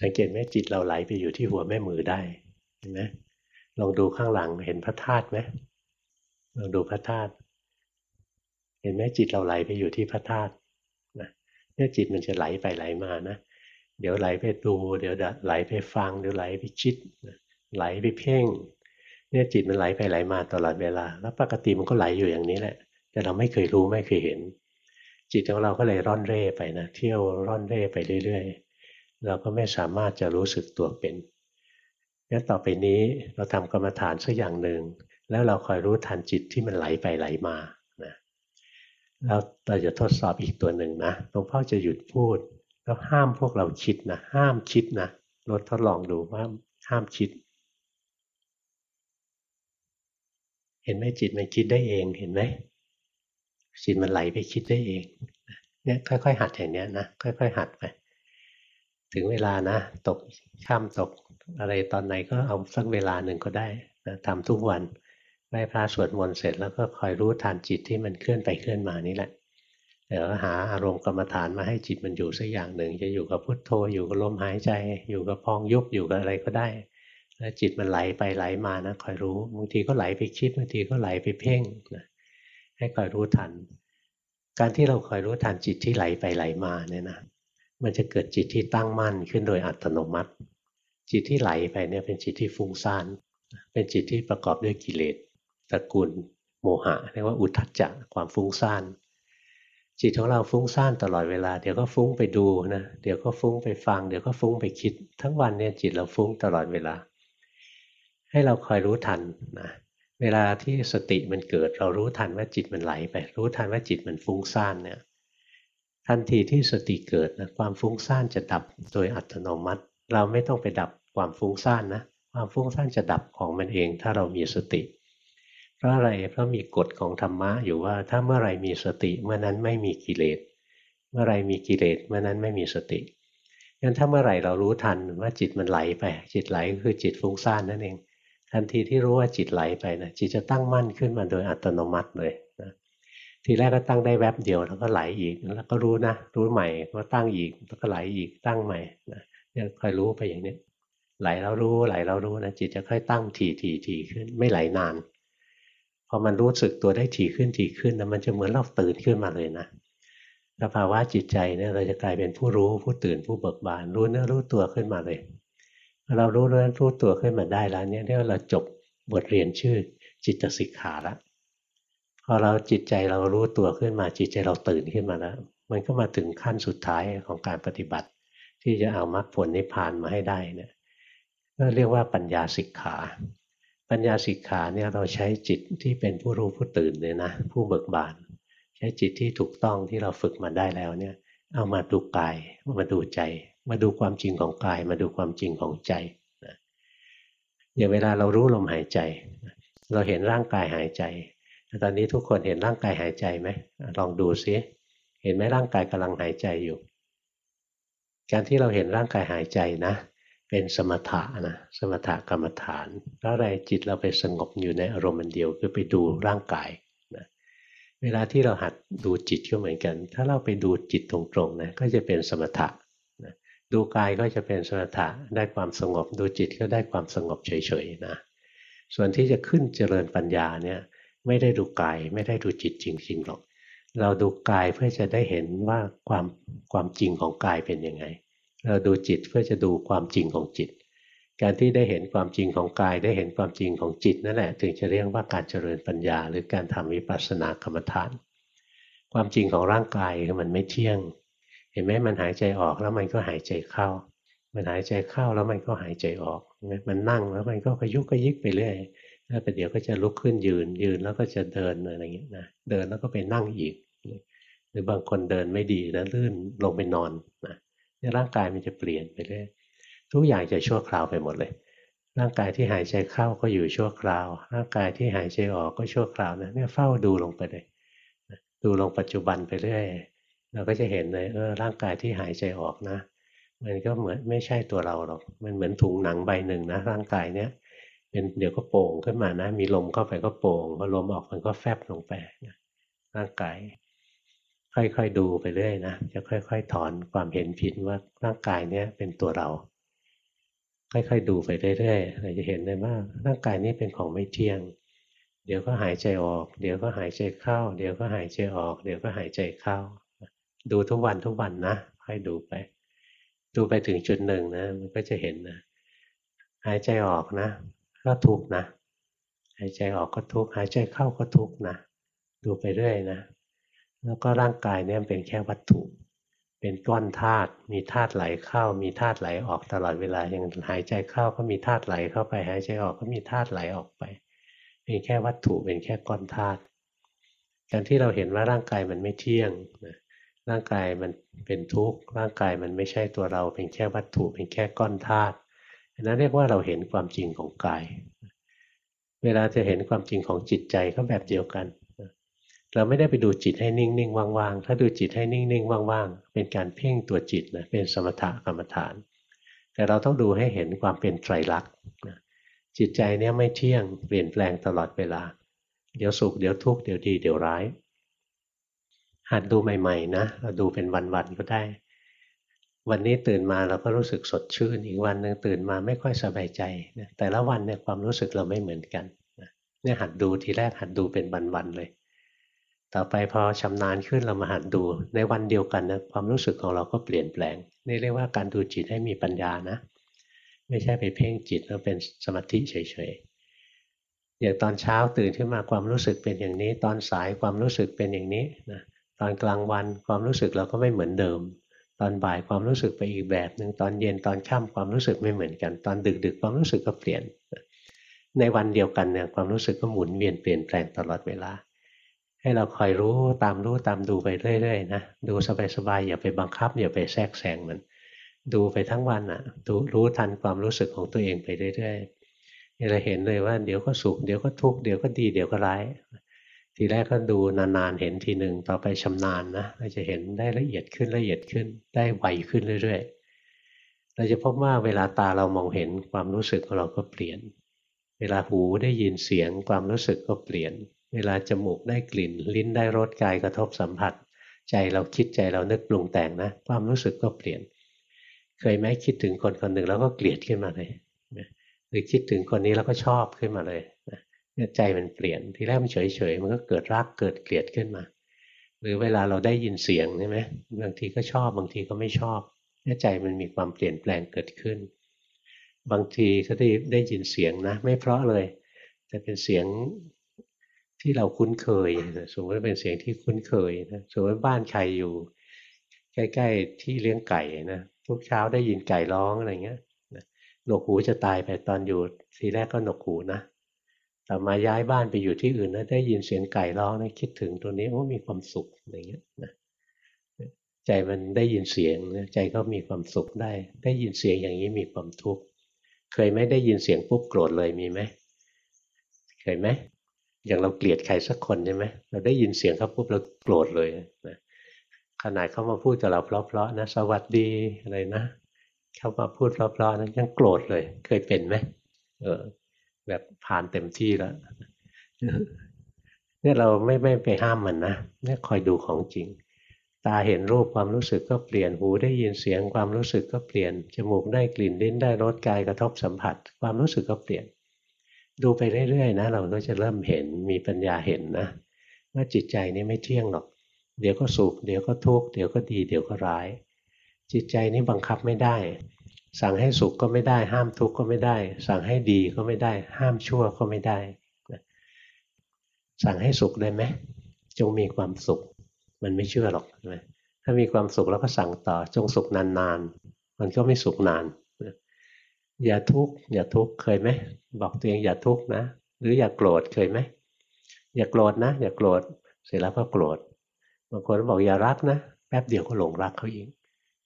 สังเกตไหมจิตเราไหลไปอยู่ที่หัวแม่มือได้เห็นไหมลองดูข้างหลังเห็นพระธาตุไหม ลองดูพระธาตุเห็นไหมจิตเราไหลไปอยู่ที่พระธาตุนะเนี่ยจิตมันจะไหลไปไหลมานะเดี๋ยวไหลไปดูเดี๋ยวไหลไปฟังเดี๋ยวไหลไปคิดไหลไปเพ่ง เนี่ยจิตมันไหลไปไหลมาตลอดเวลา แล้วปกติมันก็ไหลอยู่อย่างนี้แหละ แต่เราไม่เคยรู้ไม่เคยเห็น จิตของเราก็เลยร่อนเร่ไปนะเที่ยวร่อนเร่ไปเรื่อยๆเราก็ไม่สามารถจะรู้สึกตัวเป็นงั้นต่อไปนี้เราทำกรรมฐานสักอย่างหนึ่ง แล้วเราคอยรู้ทันจิตที่มันไหลไปไหลมานะแล้วเราจะทดสอบอีกตัวหนึ่งนะหลวงพ่อจะหยุดพูด แล้วห้ามพวกเราคิดนะห้ามคิดนะลดทดลองดูว่าห้ามคิด เห็นไหมจิตมันคิดได้เองเห็นไหมจิตมันไหลไปคิดได้เองเนี่ยค่อยๆหัดอย่างเนี้ยนะค่อย ๆ หัดไป ถึงเวลานะ ตกข้ามตกอะไรตอนไหนก็เอาสักเวลาหนึ่งก็ได้นะทำทุกวัน ไหว้พระสวดมนต์เสร็จแล้วก็คอยรู้ทันจิตที่มันเคลื่อนไปเคลื่อนมานี่แหละเดี๋ยวหาอารมณ์กรรมฐานมาให้จิตมันอยู่สักอย่างหนึ่ง จะอยู่กับพุทโธอยู่กับลมหายใจ อยู่กับพองยุบอยู่กับอะไรก็ได้ แล้วจิตมันไหลไปไหลมานะคอยรู้บางทีก็ไหลไปคิดบางทีก็ไหลไปเพ่งนะให้คอยรู้ทัน การที่เราคอยรู้ทันจิตที่ไหลไปไหลมาเนี่ยนะมันจะเกิดจิตที่ตั้งมั่นขึ้นโดยอัตโนมัติ จิตที่ไหลไปเนี่ยเป็นจิตที่ฟุ้งซ่านเป็นจิตที่ประกอบด้วยกิเลส ตระกูลโมหะเรียกว่าอุทธัจจะความฟุ้งซ่านจิตของเราฟุ้งซ่านตลอดเวลาเดี๋ยวก็ฟุ้งไปดูนะเดี๋ยวก็ฟุ้งไปฟัง เดี๋ยวก็ฟุ้งไปคิด ทั้งวันเนี่ยจิตเราฟุ้งตลอดเวลา ให้เราคอยรู้ทันนะเวลาที่สติมันเกิด เรารู้ทันว่าจิตมันไหลไป รู้ทันว่าจิตมันฟุ้งซ่านเนี่ยทันทีที่สติเกิดนะความฟุ้งซ่านจะดับโดยอัตโนมัติ เราไม่ต้องไปดับความฟุ้งซ่านนะความฟุ้งซ่านจะดับของมันเอง ถ้าเรามีสติ เพราะอะไรเพราะมีกฎของธรรมะอยู่ว่าถ้าเมื่อไรมีสติเมื่อนั้นไม่มีกิเลส เมื่อไรมีกิเลสเมื่อนั้นไม่มีสติงั้นถ้าเมื่อไหร่เรารู้ทันว่าจิตมันไหลไป จิตไหลก็คือจิตฟุ้งซ่านนั่นเอง ทันทีที่รู้ว่าจิตไหลไปนะจิตจะตั้งมั่นขึ้นมาโดยอัตโนมัติเลยนะทีแรกก็ตั้งได้แวบเดียวแล้วก็ไหลอีกแล้วก็รู้นะรู้ใหม่ก็ตั้งอีกแล้วก็ไหลอีกตั้งใหม่นะเนี่ยคอยรู้ไปอย่างนี้ไหลแล้วรู้ไหลแล้วรู้นะจิตจะค่อยตั้งทีทีทีขึ้นไม่ไหลนาน พอมันรู้สึกตัวได้ถี่ขึ้นถี่ขึ้นนะมันจะเหมือนเราตื่นขึ้นมาเลยนะสภาวะจิตใจเนี่ยเราจะกลายเป็นผู้รู้ผู้ตื่นผู้เบิกบานรู้เนื้อรู้ตัวขึ้นมาเลยเรารู้เนื้อรู้ตัวขึ้นมาได้แล้วเนี่ยเรียกว่าเราจบบทเรียนชื่อจิตสิกขาละพอเราจิตใจเรารู้ตัวขึ้นมาจิตใจเราตื่นขึ้นมาแล้วมันก็มาถึงขั้นสุดท้ายของการปฏิบัติ ที่จะเอามรรคผลนิพพานมาให้ได้เนี่ยก็เรียกว่าปัญญาสิกขา ปัญญาสิกขาเนี่ยเราใช้จิตที่เป็นผู้รู้ผู้ตื่นเลยนะผู้เบิกบาน ใช้จิตที่ถูกต้องที่เราฝึกมาได้แล้วเนี่ย เอามาดูกายมาดูใจ มาดูความจริงของกาย มาดูความจริงของใจอย่างเวลาเรารู้ลมหายใจ เราเห็นร่างกายหายใจ ตอนนี้ทุกคนเห็นร่างกายหายใจไหมลองดูซิเห็นไหมร่างกายกำลังหายใจอยู่ การที่เราเห็นร่างกายหายใจนะ เป็นสมถะนะสมถะกรรมฐานแล้วอะไรจิตเราไปสงบอยู่ในอารมณ์เดียวคือไปดูร่างกายนะเวลาที่เราหัดดูจิตก็เหมือนกัน ถ้าเราไปดูจิตตรงๆนะก็จะเป็นสมถะดูกายก็จะเป็นสมถะได้ความสงบ ดูจิตก็ได้ความสงบเฉยๆนะส่วนที่จะขึ้นเจริญปัญญาเนี่ยไม่ได้ดูกายไม่ได้ดูจิตจริงๆหรอก เราดูกายเพื่อจะได้เห็นว่าความความจริงของกายเป็นยังไง เราดูจิตเพื่อจะดูความจริงของจิต การที่ได้เห็นความจริงของกายได้เห็นความจริงของจิตนั่นแหละถึงจะเรียกว่าการเจริญปัญญา หรือการทำวิปัสสนากรรมฐาน ความจริงของร่างกายคือมันไม่เที่ยง เห็นไหมมันหายใจออกแล้วมันก็หายใจเข้า มันหายใจเข้าแล้วมันก็หายใจออกมันนั่งแล้วมันก็กระยุกกระยิกไปเรื่อยแล้วประเดี๋ยวก็จะลุกขึ้นยืนยืนแล้วก็จะเดินอะไรอย่างเงี้ยนะเดินแล้วก็ไปนั่งอีก หรือบางคนเดินไม่ดีแล้วลื่นลงไปนอนนะ ร่างกายมันจะเปลี่ยนไปเรื่อยทุกอย่างจะชั่วคราวไปหมดเลย ร่างกายที่หายใจเข้าก็อยู่ชั่วคราว ร่างกายที่หายใจออกก็ชั่วคราวนะเนี่ยเฝ้าดูลงไปเลยดูลงปัจจุบันไปเรื่อยเราก็จะเห็นเลยเออร่างกายที่หายใจออกนะ มันก็เหมือนไม่ใช่ตัวเราหรอกมันเหมือนถุงหนังใบหนึ่งนะร่างกายเนี้ยเป็นเดี๋ยวก็โป่งขึ้นมานะ มีลมเข้าไปก็โป่งพอลมออกมันก็แฟบลงไปนะร่างกาย ค่อยๆดูไปเรื่อยนะจะค่อย ๆ ถอนความเห็นผิดว่าร่างกายเนี้ยเป็นตัวเรา ค่อยๆดูไปเรื่อยๆเราจะเห็นได้ว่าร่างกายนี้เป็นของไม่เที่ยง เดี๋ยวก็หายใจออก เดี๋ยวก็หายใจเข้า เดี๋ยวก็หายใจออก เดี๋ยวก็หายใจเข้า ดูทุกวันทุกวันนะค่อยดูไป ดูไปถึงจุดหนึ่งนะมันก็จะเห็นนะหายใจออกนะ ก็ทุกนะ หายใจออกก็ทุกหายใจเข้าก็ทุกนะ ดูไปเรื่อยนะ แล้วก็ร่างกายเนี่ยเป็นแค่วัตถุ เป็นก้อนธาตุมีธาตุไหลเข้า มีธาตุไหลออกตลอดเวลาอย่างหายใจเข้าก็มีธาตุไหลเข้าไปหายใจออกก็มีธาตุไหลออกไป เป็นแค่วัตถุเป็นแค่ก้อนธาตุการที่เราเห็นว่าร่างกายมันไม่เที่ยงนะร่างกายมันเป็นทุกข์ร่างกายมันไม่ใช่ตัวเรา เป็นแค่วัตถุเป็นแค่ก้อนธาตุอันนั้นเรียกว่าเราเห็นความจริงของกาย เวลาจะเห็นความจริงของจิตใจก็แบบเดียวกัน เราไม่ได้ไปดูจิตให้นิ่งๆว่างๆ ถ้าดูจิตให้นิ่งๆว่างๆ เป็นการเพ่งตัวจิตนะ เป็นสมถะกรรมฐาน แต่เราต้องดูให้เห็นความเป็นไตรลักษณ์จิตใจเนี้ยไม่เที่ยงเปลี่ยนแปลงตลอดเวลา เดี๋ยวสุขเดี๋ยวทุกข์เดี๋ยวดีเดี๋ยวร้าย หัดดูใหม่ๆนะ เราดูเป็นวันๆก็ได้ วันนี้ตื่นมาเราก็รู้สึกสดชื่น อีกวันหนึ่งตื่นมาไม่ค่อยสบายใจ แต่ละวันเนี่ยความรู้สึกเราไม่เหมือนกันเนี่ยหัดดูทีแรกหัดดูเป็นวันๆเลย ต่อไปพอชำนาญขึ้นเรามาหัดดู ในวันเดียวกันนะความรู้สึกของเราก็เปลี่ยนแปลง นี่เรียกว่าการดูจิตให้มีปัญญานะ ไม่ใช่ไปเพ่งจิตแล้วเป็นสมาธิเฉยๆอย่างตอนเช้าตื่นขึ้นมาความรู้สึกเป็นอย่างนี้ ตอนสายความรู้สึกเป็นอย่างนี้นะตอนกลางวันความรู้สึกเราก็ไม่เหมือนเดิม ตอนบ่ายความรู้สึกไปอีกแบบหนึ่งตอนเย็นตอนค่ำความรู้สึกไม่เหมือนกัน ตอนดึกๆ ความรู้สึกก็เปลี่ยน ในวันเดียวกันเนี่ยความรู้สึกก็หมุนเวียนเปลี่ยนแปลงตลอดเวลา ให้เราคอยรู้ตามรู้ตามดูไปเรื่อยๆนะดูสบายๆอย่าไปบังคับ อย่าไปแทรกแซงมัน ดูไปทั้งวันอะดูรู้ทันความรู้สึกของตัวเองไปเรื่อยๆเราเห็นเลยว่าเดี๋ยวก็สุขเดี๋ยวก็ทุกข์เดี๋ยวก็ดีเดี๋ยวก็ร้ายทีแรกก็ดูนานๆเห็นทีหนึ่งต่อไปชำนาญนะเราจะเห็นได้ละเอียดขึ้นละเอียดขึ้นได้ไวขึ้นเรื่อยๆ เราจะพบว่าเวลาตาเรามองเห็นความรู้สึกของเราก็เปลี่ยน เวลาหูได้ยินเสียงความรู้สึกก็เปลี่ยน เวลาจมูกได้กลิ่น ลิ้นได้รสกายกระทบสัมผัส ใจเราคิดใจเรานึกปรุงแต่งนะ ความรู้สึกก็เปลี่ยน เคยไหมคิดถึงคนคนหนึ่งแล้วก็เกลียดขึ้นมาเลยหรือคิดถึงคนนี้แล้วก็ชอบขึ้นมาเลยเนี่ยใจมันเปลี่ยนทีแรกมันเฉยๆมันก็เกิดรักเกิดเกลียดขึ้นมา หรือเวลาเราได้ยินเสียงใช่ไหมบางทีก็ชอบบางทีก็ไม่ชอบเนี่ยใจมันมีความเปลี่ยนแปลงเกิดขึ้น บางทีก็ได้ได้ยินเสียงนะ ไม่เพราะเลย แต่เป็นเสียง ที่เราคุ้นเคยสมมติเป็นเสียงที่คุ้นเคยนะสมมติบ้านใครอยู่ ใกล้ๆที่เลี้ยงไก่นะทุกเช้าได้ยินไก่ร้องอะไรเงี้ยหนวกหูจะตายไปตอนอยู่ทีแรกก็หนวกหูนะแต่มาย้ายบ้านไปอยู่ที่อื่นนะได้ยินเสียงไก่ร้องนะคิดถึงตัวนี้โอ้มีความสุขอะไรเงี้ยนะใจมันได้ยินเสียงใจก็มีความสุขได้ ได้ยินเสียงอย่างนี้มีความทุกข์เคยไม่ได้ยินเสียงปุ๊บโกรธเลยมีไหมเคยไหม อย่างเราเกลียดใครสักคนใช่ไหมเราได้ยินเสียงเขาปุ๊บเราโกรธเลยนะขนาดเขามาพูดกับเราเพราะๆนะ สวัสดีอะไรนะเขามาพูดเพราะๆนะยังโกรธเลย เคยเป็นไหมเออ แบบผ่านเต็มที่แล้วเนี่ยเราไม่ไม่ไปห้ามมันนะเนี่ยคอยดูของจริง ตาเห็นรูปความรู้สึกก็เปลี่ยนหูได้ยินเสียงความรู้สึกก็เปลี่ยนจมูกได้กลิ่นลิ้นได้รสกายกระทบสัมผัส ความรู้สึกก็เปลี่ยน ดูไปเรื่อยๆนะเราก็จะเริ่มเห็นมีปัญญาเห็นนะว่าจิตใจนี้ไม่เที่ยงหรอก เดี๋ยวก็สุขเดี๋ยวก็ทุกข์เดี๋ยวก็ดี เดี๋ยวก็ร้าย จิตใจนี้บังคับไม่ได้ สั่งให้สุขก็ไม่ได้ ห้ามทุกข์ก็ไม่ได้ สั่งให้ดีก็ไม่ได้ ห้ามชั่วก็ไม่ได้ สั่งให้สุขได้ไหมจงมีความสุข มันไม่เชื่อหรอกใช่ไหมถ้ามีความสุขแล้วก็สั่งต่อจงสุขนานๆมันก็ไม่สุขนาน อย่าทุกข์อย่าทุกข์เคยไหมบอกตัวเองอย่าทุกข์นะหรืออย่าโกรธเคยไหมอย่าโกรธนะ อย่าโกรธเสร็จแล้วก็โกรธบางคนบอกอย่ารักนะแป๊บเดียวก็หลงรักเขาอีก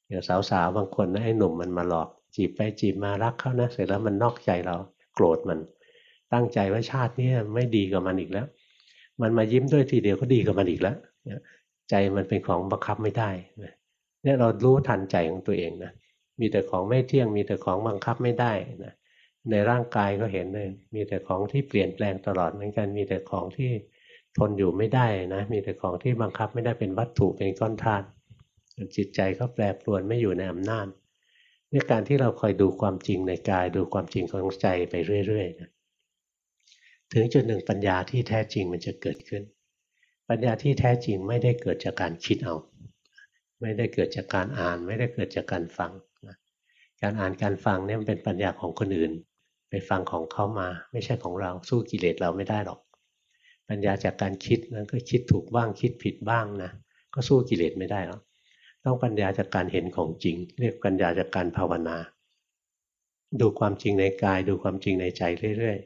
อย่างสาวๆบางคนนะไอ้หนุ่มมันมาหลอก จีบไปจีบมารักเขานะเสร็จแล้วมันนอกใจเราโกรธมัน ตั้งใจว่าชาตินี้ไม่ดีกับมันอีกแล้ว มันมายิ้มด้วยทีเดียวก็ดีกับมันอีกแล้วใจมันเป็นของบังคับไม่ได้เนี่ยเรารู้ทันใจของตัวเองนะ มีแต่ของไม่เที่ยง มีแต่ของบังคับไม่ได้นะในร่างกายก็เห็นเลยมีแต่ของที่เปลี่ยนแปลงตลอดเหมือนกัน มีแต่ของที่ทนอยู่ไม่ได้นะ มีแต่ของที่บังคับไม่ได้เป็นวัตถุเป็นก้อนธาตุจิตใจก็แปรปรวนไม่อยู่ในอำนาจนี่การที่เราคอยดูความจริงในกาย ดูความจริงของใจไปเรื่อยๆนะถึงจุดหนึ่งปัญญาที่แท้จริงมันจะเกิดขึ้น ปัญญาที่แท้จริงไม่ได้เกิดจากการคิดเอา ไม่ได้เกิดจากการอ่าน ไม่ได้เกิดจากการฟัง การอ่านการฟังเนี่ยมันเป็นปัญญาของคนอื่น ไปฟังของเขามา ไม่ใช่ของเราสู้กิเลสเราไม่ได้หรอก ปัญญาจากการคิดนั้นก็คิดถูกบ้างคิดผิดบ้างนะก็สู้กิเลสไม่ได้หรอกต้องปัญญาจากการเห็นของจริง เรียกปัญญาจากการภาวนา ดูความจริงในกาย ดูความจริงในใจเรื่อย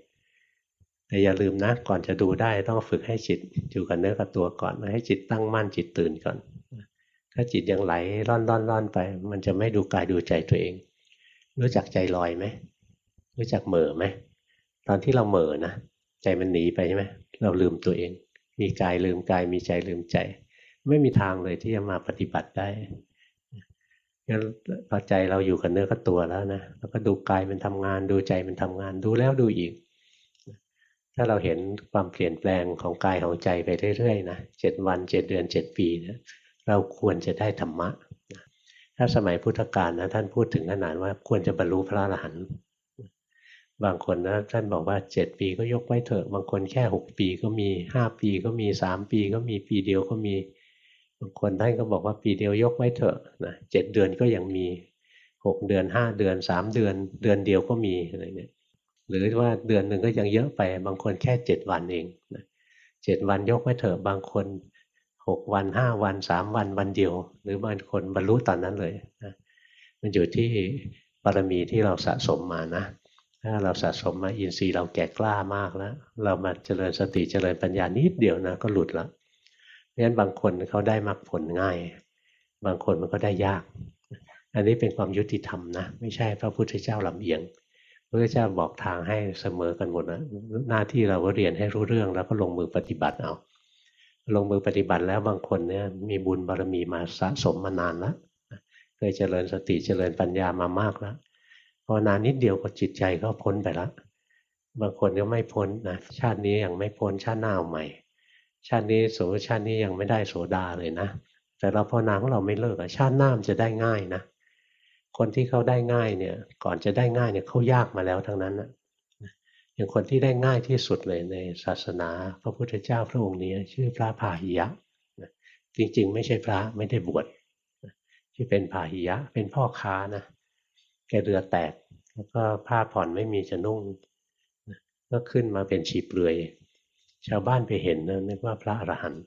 ๆแต่อย่าลืมนะก่อนจะดูได้ต้องฝึกให้จิตอยู่กับเนื้อกับตัวก่อนให้จิตตั้งมั่นจิตตื่นก่อน ถ้าจิตยังไหลร่อนร่อนร่อนไป มันจะไม่ดูกายดูใจตัวเอง รู้จักใจลอยไหมรู้จักเหม่อไหมตอนที่เราเหม่อนะใจมันหนีไปใช่ไหมเราลืมตัวเอง มีกายลืมกายมีใจลืมใจ ไม่มีทางเลยที่จะมาปฏิบัติได้งั้นพอใจเราอยู่กับเนื้อกับตัวแล้วนะแล้วก็ดูกายมันทำงาน ดูใจมันทำงานดูแล้วดูอีก ถ้าเราเห็นความเปลี่ยนแปลงของกายของใจไปเรื่อยๆนะเจ็ดวันเจ็ดเดือนเจ็ดปีนะเราควรจะได้ธรรมะ ถ้าสมัยพุทธกาลนะท่านพูดถึงขนาดว่าควรจะบรรลุพระอรหันต์บางคนนะท่านบอกว่าเจ็ดปีก็ยกไว้เถอะ บางคนแค่หกปีก็มีห้าปีก็มีสามปีก็มีปีเดียวก็มี บางคนท่านก็บอกว่าปีเดียวยกไว้เถอะนะเจ็ดเดือนก็ยังมีหกเดือนห้าเดือนสามเดือน เดือนเดียวก็มีอะไรเนี่ยหรือว่าเดือนหนึ่งก็ยังเยอะไป บางคนแค่เจ็ดวันเองเจ็ดวันยกไว้เถอะบางคน หกวันห้าวันสามวันวันเดียว หรือบางคนบรรลุตอนนั้นเลยนะมันอยู่ที่บารมีที่เราสะสมมานะ ถ้าเราสะสมมาอินทรีย์เราแก่กล้ามากแล้ว เรามาเจริญสติเจริญปัญญานิดเดียวนะก็หลุดละเพราะฉะนั้นบางคนเขาได้มรรคผลง่าย บางคนมันก็ได้ยาก อันนี้เป็นความยุติธรรมนะ ไม่ใช่พระพุทธเจ้าลำเอียงพระพุทธเจ้าบอกทางให้เสมอกันหมดนะหน้าที่เราก็เรียนให้รู้เรื่องแล้วก็ลงมือปฏิบัติเอา ลงมือปฏิบัติแล้วบางคนเนี่ยมีบุญบารมีมาสะสมมานานแล้วเคยเจริญสติเจริญปัญญามามากแล้วพอนานนิดเดียวก็จิตใจก็พ้นไปแล้วบางคนก็ไม่พ้นนะชาตินี้ยังไม่พ้นชาติหน้าใหม่ ชาตินี้โสชาตินี้ยังไม่ได้โสดาเลยนะ แต่เราภาวนาของเราไม่เลิกชาติหน้ามันจะได้ง่ายนะคนที่เขาได้ง่ายเนี่ย ก่อนจะได้ง่ายเนี่ยเขายากมาแล้วทั้งนั้นนะ อย่างคนที่ได้ง่ายที่สุดเลยในศาสนาพระพุทธเจ้าพระองค์นี้ชื่อพระพาหิยะจริงๆ ไม่ใช่พระไม่ได้บวชที่เป็นพาหิยะ เป็นพ่อค้านะแกเรือแตก แล้วก็ผ้าผ่อนไม่มีจะนุ่งก็ขึ้นมาเป็นฉีเปลือย ชาวบ้านไปเห็นนะนึกว่าพระอรหันต์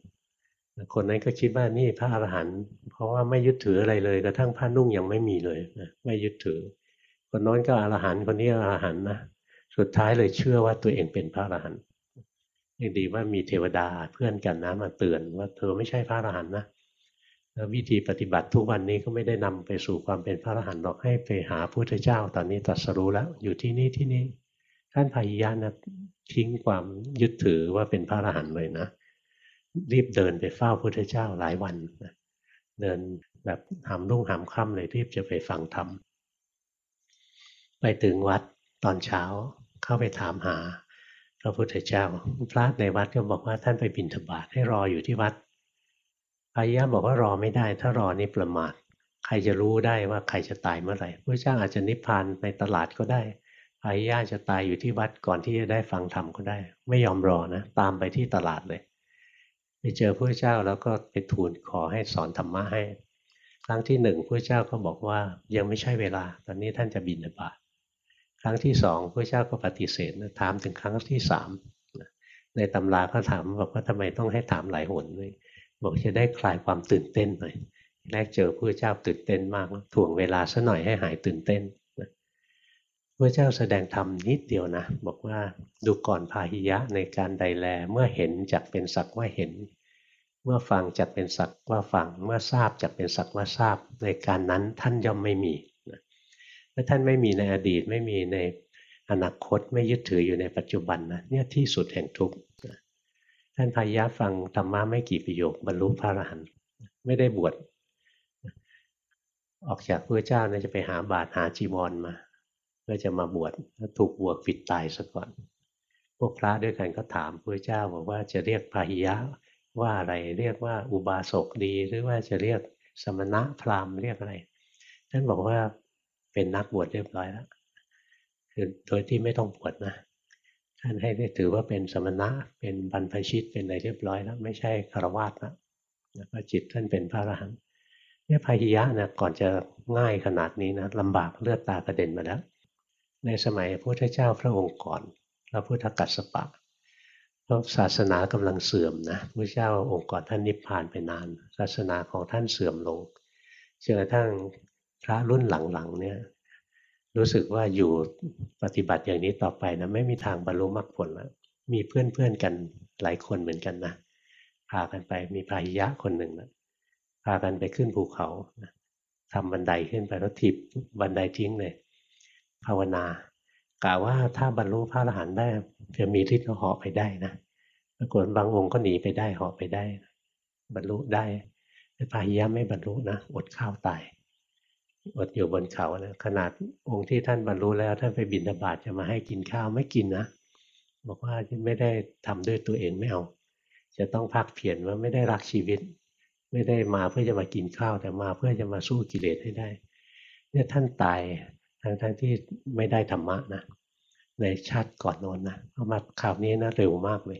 คนนั้นก็คิดว่านี่พระอรหันต์เพราะว่าไม่ยึดถืออะไรเลยกระทั่งผ้านุ่งยังไม่มีเลยนะไม่ยึดถือ คนน้นก็อรหันต์คนนี้อรหันต์นะ สุดท้ายเลยเชื่อว่าตัวเองเป็นพระอรหันต์ยังดีว่ามีเทวดาเพื่อนกันนะมาเตือนว่าเธอไม่ใช่พระอรหันต์นะแล้ววิธีปฏิบัติทุกวันนี้ก็ไม่ได้นำไปสู่ความเป็นพระอรหันต์หรอกให้ไปหาพุทธเจ้า ตอนนี้ตรัสรู้แล้ว อยู่ที่นี่ที่นี่ท่านพายานะทิ้งความยึดถือว่าเป็นพระอรหันต์เลยนะ รีบเดินไปเฝ้าพุทธเจ้าหลายวันนะเดินแบบหามรุ่งหามค่ำเลยรีบจะไปฟังธรรมไปถึงวัดตอนเช้า เข้าไปถามหาพระพุทธเจ้าพระในวัดก็บอกว่าท่านไปบิณฑบาตให้รออยู่ที่วัดพายะบอกว่ารอไม่ได้ ถ้ารอนี่ประมาทใครจะรู้ได้ว่าใครจะตายเมื่อไหร่พระเจ้าอาจจะนิพพานในตลาดก็ได้พายะจะตายอยู่ที่วัดก่อนที่จะได้ฟังธรรมก็ได้ ไม่ยอมรอนะตามไปที่ตลาดเลยไปเจอพระเจ้าแล้วก็ไปทูลขอให้สอนธรรมะให้ ครั้งที่หนึ่งพระเจ้าก็บอกว่ายังไม่ใช่เวลา ตอนนี้ท่านจะบินบาต ครั้งที่สองพระเจ้าก็ปฏิเสธนะถามถึงครั้งที่สามในตำราก็ถามบอกว่าทำไมต้องให้ถามหลายหนเลยบอกจะได้คลายความตื่นเต้นหน่อยแรกเจอพระเจ้าตื่นเต้นมากถ่วงเวลาซะหน่อยให้หายตื่นเต้นพระเจ้าแสดงธรรมนิดเดียวนะ บอกว่าดูก่อนพาหิยะในการใดแล เมื่อเห็นจักเป็นสักว่าเห็น เมื่อฟังจักเป็นสักว่าฟัง เมื่อทราบจักเป็นสักว่าทราบ ในการนั้นท่านย่อมไม่มี ถ้าท่านไม่มีในอดีตไม่มีในอนาคตไม่ยึดถืออยู่ในปัจจุบันนะเนี่ยที่สุดแห่งทุกข์ท่านพายะฟังธรรมะไม่กี่ประโยคบรรลุพระอรหันต์ไม่ได้บวชออกจากพระเจ้าเนี่ยจะไปหาบาตรหาจีวรมาเพื่อจะมาบวชถูกบวชปิดตายซะก่อน พวกพระด้วยกันก็ถามพระเจ้าบอกว่าจะเรียกพาหิยะว่าอะไรเรียกว่าอุบาสกดี หรือว่าจะเรียกสมณะพราหมณ์เรียกอะไรท่านบอกว่า เป็นนักบวชเรียบร้อยแล้วคือโดยที่ไม่ต้องบวชนะท่านให้ได้ถือว่าเป็นสมณะเป็นบรรพชิตเป็นอะไรเรียบร้อยแล้ว ไม่ใช่คารวาสแล้วแล้วก็จิตท่านเป็นพระอรหันต์เนี่ยพาหิยะนะก่อนจะง่ายขนาดนี้นะลำบากเลือดตากระเด็นมาแล้ว ในสมัยพระพุทธเจ้าพระองค์ก่อนพระพุทธกัสสปะเพราะศาสนากำลังเสื่อมนะพระเจ้าองค์ก่อนท่านนิพพานไปนาน ศาสนาของท่านเสื่อมลงจนกระทั่ง พระรุ่นหลังๆเนี่ยรู้สึกว่าอยู่ปฏิบัติอย่างนี้ต่อไปนะไม่มีทางบรรลุมรรคผลแล้วมีเพื่อนๆกันหลายคนเหมือนกันนะพากันไปมีพาหิยะคนหนึ่งนะพากันไปขึ้นภูเขาทำบันไดขึ้นไปแล้วทิบบันไดทิ้งเลยภาวนากล่าวว่าถ้าบรรลุพระอรหันต์ได้จะมีฤทธิ์เหาะไปได้นะปรากฏบางองค์ก็หนีไปได้เหาะไปได้ บรรลุได้พาหิยะไม่บรรลุนะอดข้าวตาย อดอยู่บนเขานะขนาดองค์ที่ท่านบรรลุแล้วท่านไปบินธบาตจะมาให้กินข้าวไม่กินนะบอกว่าไม่ได้ทำด้วยตัวเองไม่เอาจะต้องพักเพียรว่าไม่ได้รักชีวิต ไม่ได้มาเพื่อจะมากินข้าวแต่มาเพื่อจะมาสู้กิเลสให้ได้ เนี่ยท่านตายทั้งทั้งที่ไม่ได้ธรรมะนะในชาติก่อนโน้นนะเพรามาข่าวนี้นะเร็วมากเลย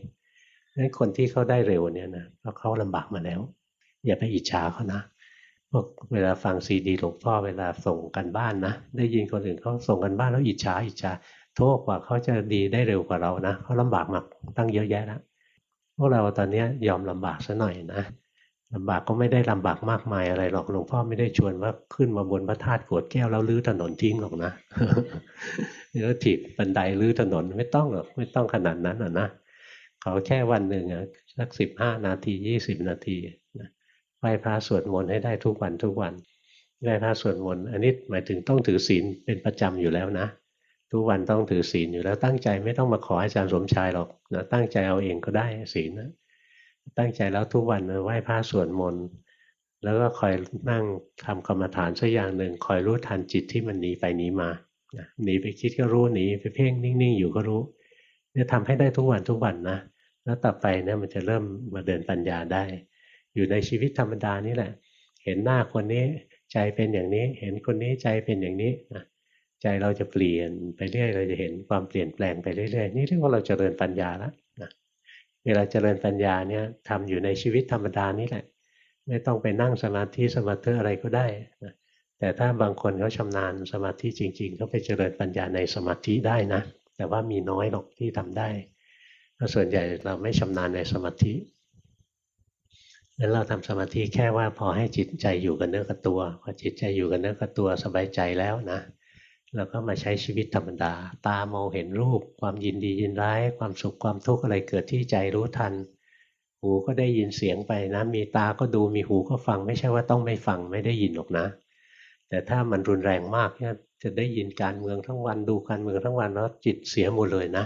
นั้นคนที่เขาได้เร็วเนี่ยนะเพราะเขาลำบากมาแล้ว อย่าไปอิจฉาเขานะ พวกเวลาฟังซีดีหลวงพ่อเวลาส่งกันบ้านนะ ได้ยินคนอื่นเขาส่งกันบ้านแล้วอิจฉาอิจฉาโทษกว่าเขาจะดีได้เร็วกว่าเรานะเขาลำบากมากตั้งเยอะแยะแล้วพวกเราตอนนี้ยอมลำบากซะหน่อยนะลำบากก็ไม่ได้ลำบากมากมายอะไรหรอกหลวงพ่อไม่ได้ชวนว่าขึ้นมาบนพระธาตุกวดแก้วแล้วลื้อถนนทิ้งหรอกนะแล้วถีบบันไดลื้อถนนไม่ต้องหรอกไม่ต้องขนาดนั้นอะนะเขาแค่วันหนึ่งอะสักสิบห้านาทียี่สิบนาที ไหว้พระสวดมนต์ให้ได้ทุกวันทุกวันไหว้พระสวดมนต์อันนี้หมายถึงต้องถือศีลเป็นประจำอยู่แล้วนะ ทุกวันต้องถือศีลอยู่แล้วตั้งใจไม่ต้องมาขออาจารย์สมชายหรอกนะตั้งใจเอาเองก็ได้ศีลนะตั้งใจแล้วทุกวันไหว้พระสวดมนต์แล้วก็คอยนั่งทำกรรมฐานสักอย่างหนึ่งคอยรู้ทันจิตที่มันหนีไปหนีมาหนีไปคิดก็รู้หนีไปเพ่งนิ่ง ๆ อยู่ก็รู้เนี่ยทำให้ได้ทุกวันทุกวันนะแล้วต่อไปเนี่ยมันจะเริ่มมาเดินปัญญาได้ อยู่ในชีวิตธรรมดานี่แหละ เห็นหน้าคนนี้ใจเป็นอย่างนี้ เห็นคนนี้ใจเป็นอย่างนี้นะใจเราจะเปลี่ยนไปเรื่อยเราจะเห็นความเปลี่ยนแปลงไปเรื่อยๆนี่เรียกว่าเราจเจริญปัญญาแล้วนะเวลาเจริญปัญญาเนี่ยทำอยู่ในชีวิตธรรมดานี่แหละ ไม่ต้องไปนั่งสมาธิสมาธิอะไรก็ได้นะแต่ถ้าบางคนเขาชำนาญสมาธิจริงๆเขาไปเจริญปัญญาในสมาธิได้นะ แต่ว่ามีน้อยหรอกที่ทำได้เพราะส่วนใหญ่เราไม่ชำนาญในสมาธิ นั้นเราทำสมาธิแค่ว่าพอให้จิตใจอยู่กับเนื้อกับตัวพอจิตใจอยู่กับเนื้อกับตัวสบายใจแล้วนะเราก็มาใช้ชีวิตธรรมดา ตามองเห็นรูป ความยินดียินร้าย ความสุขความทุกข์อะไรเกิดที่ใจรู้ทัน หูก็ได้ยินเสียงไปนะ มีตาก็ดูมีหูก็ฟัง ไม่ใช่ว่าต้องไม่ฟังไม่ได้ยินหรอกนะ แต่ถ้ามันรุนแรงมากเนี่ยจะได้ยินการเมืองทั้งวันดูการเมืองทั้งวันแล้วจิตเสียหมดเลยนะ